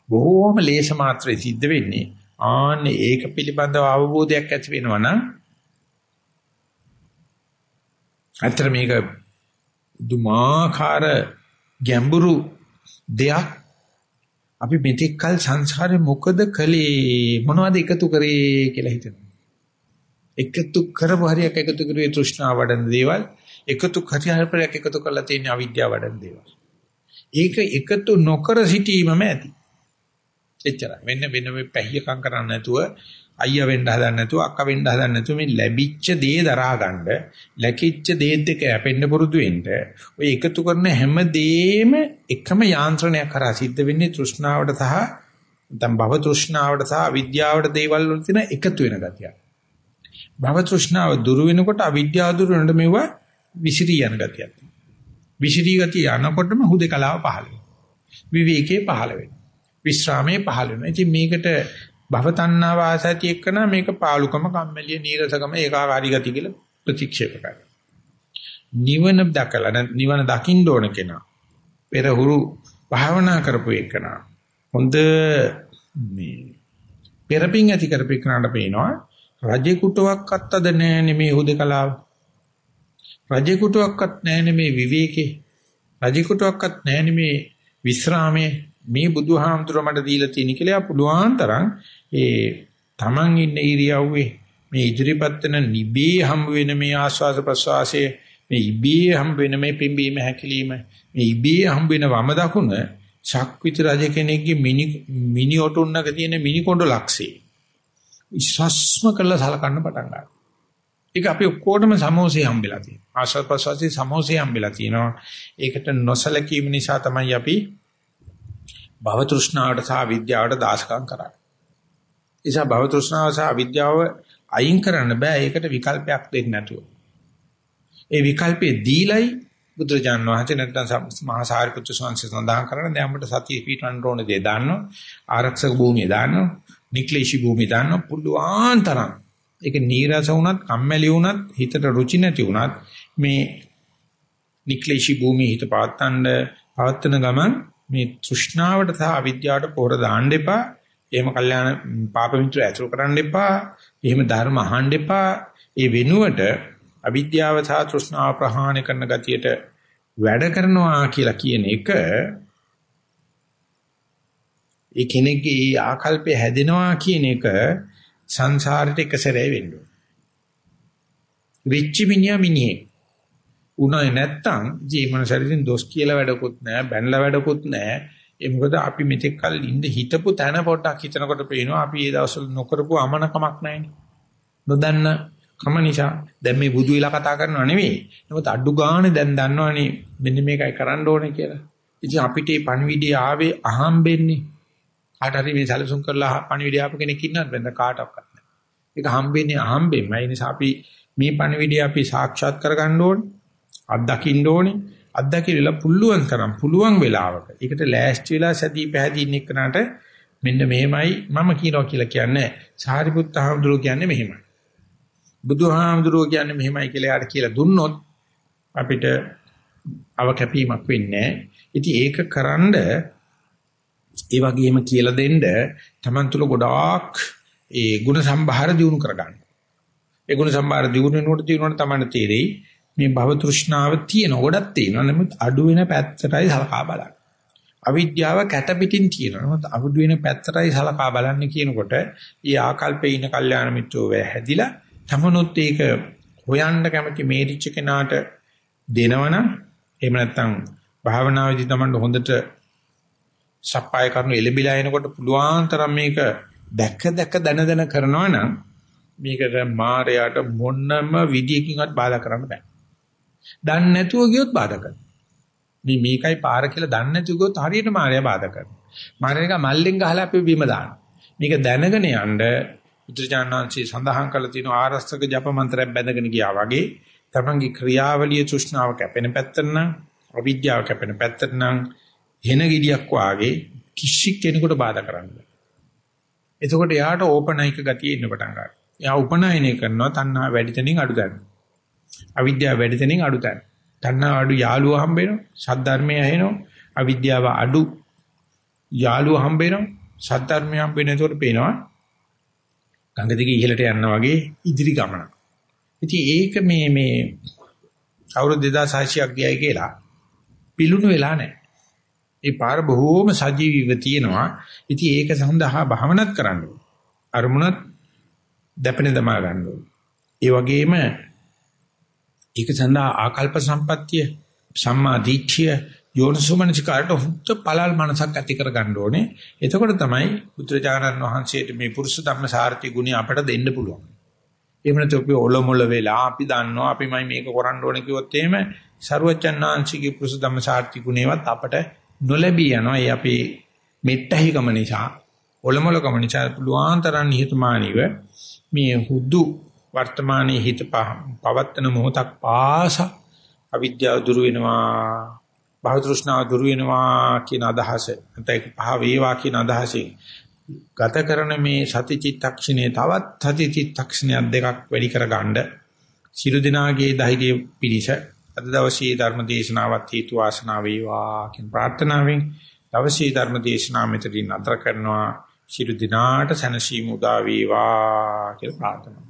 බොහෝම ලේස මාත්‍රේ සිද්ධ වෙන්නේ. ආන්නේ ඒක පිළිබඳව අවබෝධයක් ඇති වෙනවා නම් අතර මේක දුමාකාර ගැඹුරු දෙයක් අපි මෙතෙක් කල සංසාරේ මොකද කළේ මොනවද එකතු කරේ කියලා හිතනවා. එකතු කරපු හරියක් එකතු කරුවේ තෘෂ්ණාව වඩන දේවල් එකතු හරියක් එකතු කරලා තියෙන අවිද්‍යාව වඩන දේවල්. ඒක එකතු නොකර සිටීමම ඇති. එච්චරයි. වෙන වෙන මේ පැහියකම් කරන්නේ නැතුව අයියා වෙන්න හදන්නේ නැතුව අක්කා වෙන්න හදන්නේ නැතුව මේ ලැබිච්ච දේ දරා ගන්න ලැකිච්ච දේත් එක්ක යැපෙන්න පුරුදු වෙන්න ඔය එකතු කරන හැම දෙෙම එකම යාන්ත්‍රණයක් කරා සිද්ධ වෙන්නේ තෘෂ්ණාවට සහ නැත්නම් භව තෘෂ්ණාවට සහ අවිද්‍යාවට දේවල් වල තියෙන එකතු වෙන ගතිය. භව තෘෂ්ණාව දුරු වෙනකොට අවිද්‍යාව දුරු වෙනකොට මෙව විසිරී යන ගතියක්. විසිරී ගතිය යනකොටම හුදේකලාව පහළ වෙනවා. විවේකේ පහළ වෙනවා. විශ්‍රාමයේ පහළ වෙනවා. ඉතින් මේකට භව තණ්හා වාසති එක්කන මේක පාලුකම කම්මැලිය නීරසකම ඒකාකාරී ගති කියලා ප්‍රතික්ෂේප කරනවා. නිවන දකලා නිවන දකින්න ඕන කෙනා පෙරහුරු භාවනා කරපු එකනා හොඳ මේ පෙරපින් ඇති කරපේකනට පේනවා රජේ කුටුවක්වත් අද නැහැ නෙමේ හුදකලාව. රජේ කුටුවක්වත් නැහැ නෙමේ විවේකේ. රජේ කුටුවක්වත් නැහැ නෙමේ විස්රාමයේ. මේ බුදුහාමුදුර මට දීලා තියෙන කියලා පුළුවන් තරම් ඒ Taman ඉන්න ඉරියව්වේ මේ ඉදිරිපත් වෙන නිබේ හම් වෙන මේ ආස්වාස ප්‍රසවාසයේ මේ ඉබේ හම් වෙන මේ පිම්බීම හැකිලිම මේ ඉබේ හම් වෙන වම දකුණ ශක්විත රජ කෙනෙක්ගේ මිනි මිනි ඔටුන්නක තියෙන මිනි කොණ්ඩ ලක්ෂේ ඉස්සස්ම කළා සලකන්න පටන් ගන්නවා. ඒක අපි ඔක්කොටම සමෝසෙ හම්බෙලා තියෙනවා. ආස්වාද ප්‍රසවාසයේ සමෝසෙ හම්බෙලා තියෙනවා. ඒකට නොසලකීම නිසා තමයි අපි භව තෘෂ්ණාවට සහ විද්‍යාවට දාසකම් කරන්නේ. නිසා භව තෘෂ්ණාව සහ විද්‍යාව අයින් කරන්න බෑ. ඒකට විකල්පයක් දෙන්න නැතුව. ඒ විකල්පේ දීලයි බුදුරජාන් වහන්සේ නැත්නම් මහා සාරිපුත්‍ර ස්වාමීන් සඳහන් කරන දැන් අපිට සතිය පිටවන්න ඕන දේ දාන්නවා. ආරක්ෂක භූමිය දාන්නවා. නික්ලේශී භූමිය දාන්නවා. පුළුවන් තරම්. ඒක නීරස වුණත්, කම්මැලි වුණත්, හිතට රුචි නැති වුණත් මේ නික්ලේශී භූමිය හිත පවත්තන්න පවත්තන ගමන් මේ තෘෂ්ණාවට සහ අවිද්‍යාවට පොර දාන්න එපා. එහෙම කල්යාණ පාප මිත්‍ර ඇසුරු කරන්න එපා. එහෙම ධර්ම අහන්න එපා. ඒ වෙනුවට අවිද්‍යාව සහ තෘෂ්ණාව ප්‍රහාණය කරන ගතියට වැඩ කරනවා කියලා කියන එක ඒ කෙනෙක්ගේ ආකල්පය හැදෙනවා කියන එක සංසාරෙට එක සැරේ වෙන්න ඕන. විච්චි මිනිහා මිනිහෙක් උනායි නැත්තම් ජීවන ශරීරයෙන් දොස් කියලා වැඩකුත් නැහැ බැනලා වැඩකුත් නැහැ ඒ මොකද අපි මෙතෙක් කල් ඉඳ හිටපු තැන පොඩ්ඩක් හිතනකොට පේනවා අපි ඒ දවස්වල නොකරපු අමනකමක් නැහැනේ. නොදන්න කම නිසා. දැන් මේ බුදු විලා කතා කරනව නෙවෙයි නමුත් අඩු ගානේ දැන් දන්නවනේ මෙන්න මේකයි කරන්න ඕනේ කියලා. ඉතින් අපිට මේ පණිවිඩය ආවේ අහම්බෙන්නේ. කාට හරි මේ සැලසුම් කරලා පණිවිඩය ආපු කෙනෙක් ඉන්නත් බඳ කාටවත් නැහැ. ඒක හම්බෙන්නේ අහම්බෙන්ම ඒ නිසා අපි මේ පණිවිඩය අපි සාක්ෂාත් කරගන්න ඕනේ. අත්දකින්න ඕනේ. අත්දකිලා පුළුවන් තරම් පුළුවන් වෙලාවක. ඒකට ලෑස්ති වෙලා සැදී පැහැදී ඉන්න එක්කනට මෙන්න මෙහෙමයි මම කියනවා කියලා කියන්නේ. සාරිපුත්ත හාමුදුරුවෝ කියන්නේ මෙහෙමයි. බුදුහාමුදුරුවෝ කියන්නේ මෙහෙමයි කියලා යාට කියලා දුන්නොත් අපිට අව කැපීමක් වෙන්නේ නැහැ. ඉතින් ඒක කරන්ඩ ඒ වගේම කියලා දෙන්න Taman තුල ගොඩාක් ඒ ಗುಣ සම්භාර දිනු කරගන්න. ඒ ಗುಣ සම්භාර දිනු වෙනකොට දිනුනට තමයි තේරෙයි මේ භව තෘෂ්ණාව තියෙන ගොඩක් තියෙනවා. නමුත් අඩු වෙන පැත්තටයි සලකා බලන්න. අවිද්‍යාව කැට පිටින් තියෙනවා. නමුත් අඩු වෙන පැත්තටයි සලකා බලන්න කියනකොට ඊ ආකල්පේ ඉන කල්යාණ මිත්‍රෝ වේ හැදිලා තමනුත් ඒක හොයන්න කැමති මේරිච්ච කෙනාට දෙනවනම් එහෙම නැත්නම් භාවනාවේදී තමයි හොඳට සප්පාය කරනු එලෙබිලා එනකොට පුළුවන් තරම් මේක දැක දැක දන දන කරනවා නම් මේකට මායයට මොනම විදියකින්වත් බාධා කරන්න බෑ. දන්නේ නැතුව ගියොත් බාධා කරනවා. මේ මේකයි පාර කියලා දන්නේ නැතුව ගියොත් හරියට මායя බාධා කරනවා. මායя එක මල්ලෙන් ගහලා අපි බිම දානවා. මේක දැනගෙන යන්න බුදුජානනාංශයේ සඳහන් කළ තියෙන ආරස්තක ජප මන්ත්‍රයක් බැඳගෙන ගියා වගේ තමන්ගේ ක්‍රියාවලිය තෘෂ්ණාව කැපෙන පැත්තට නම් අවිද්‍යාව කැපෙන පැත්තට නම් හෙන ගෙඩියක් වාගේ කිසි කෙනෙකුට බාධා කරන්න බෑ. එතකොට එයාට ඕපනයික ගතිය ඉන්න පටන් ගන්නවා. එයා උපනයනය කරනවා තණ්හා වැඩි තැනින් අඩු ගන්නවා. අවිද්‍යාව වැඩි තැනින් අඩු තැන. තණ්හා අඩු යාළුවා හම්බ වෙනවා. සද්ධර්මය ඇහෙනවා. අවිද්‍යාව අඩු යාළුවා හම්බ වෙනවා. සද්ධර්මය හම්බ වෙන එතකොට පේනවා. ගඟ දිගේ ඉහළට යනවා වගේ ඉදිරි ගමන. ඉතින් ඒක මේ මේ අවුරුදු 2600ක් ගියයි කියලා පිලුණු වෙලා නැහැ. ඒ පාර බොහෝම සජීවීව තියෙනවා. ඉතින් ඒක සඳහා භවනත් කරන්න ඕනේ. අරමුණත් දැපෙන දමා ගන්න ඕනේ. ඒ වගේම ඒක සඳහා ආකල්ප සම්පත්තිය සම්මා දිට්ඨිය යෝනිසුමනසිකාරට හුත් පළල් මනසක් ඇති කර ගන්න ඕනේ. එතකොට තමයි බුදුරජාණන් වහන්සේට මේ පුරුෂ ධම්ම සාර්ථි ගුණය අපට දෙන්න පුළුවන්. එහෙම නැත්නම් අපි ඔලොමොල වෙලා අපි දන්නවා අපිමයි මේක කරන්න ඕනේ කිව්වොත් එහෙම ਸਰුවචන්නාංශිකේ පුරුෂ ධම්ම සාර්ථි ගුණේවත් අපට නොලැබී යනවා. ඒ අපේ මෙට්ටහිකම නිසා ඔලොමොලකම නිසා පුළුවන් තරම් නිහතමානීව මේ හුදු වර්තමානයේ හිත පවත්තන මොහොතක් පාස අවිද්‍යාව දුරු වෙනවා භව තෘෂ්ණාව දුරු වෙනවා කියන අදහස. නැත්නම් පහ වේවා කියන අදහසින් ගත කරන මේ සති චිත්තක්ෂණේ තවත් සති චිත්තක්ෂණයක් දෙකක් වැඩි කරගන්න සිළු දිනාගේ ධෛර්ය පිනිස අද දවසේ ධර්ම දේශනාවත් හේතු වාසනා වේවා කියන ප්‍රාර්ථනාවෙන් දවසේ ධර්ම දේශනාව මෙතනින් අතර කරනවා. සිළු දිනාට සැනසීම උදා වේවා කියලා ප්‍රාර්ථනා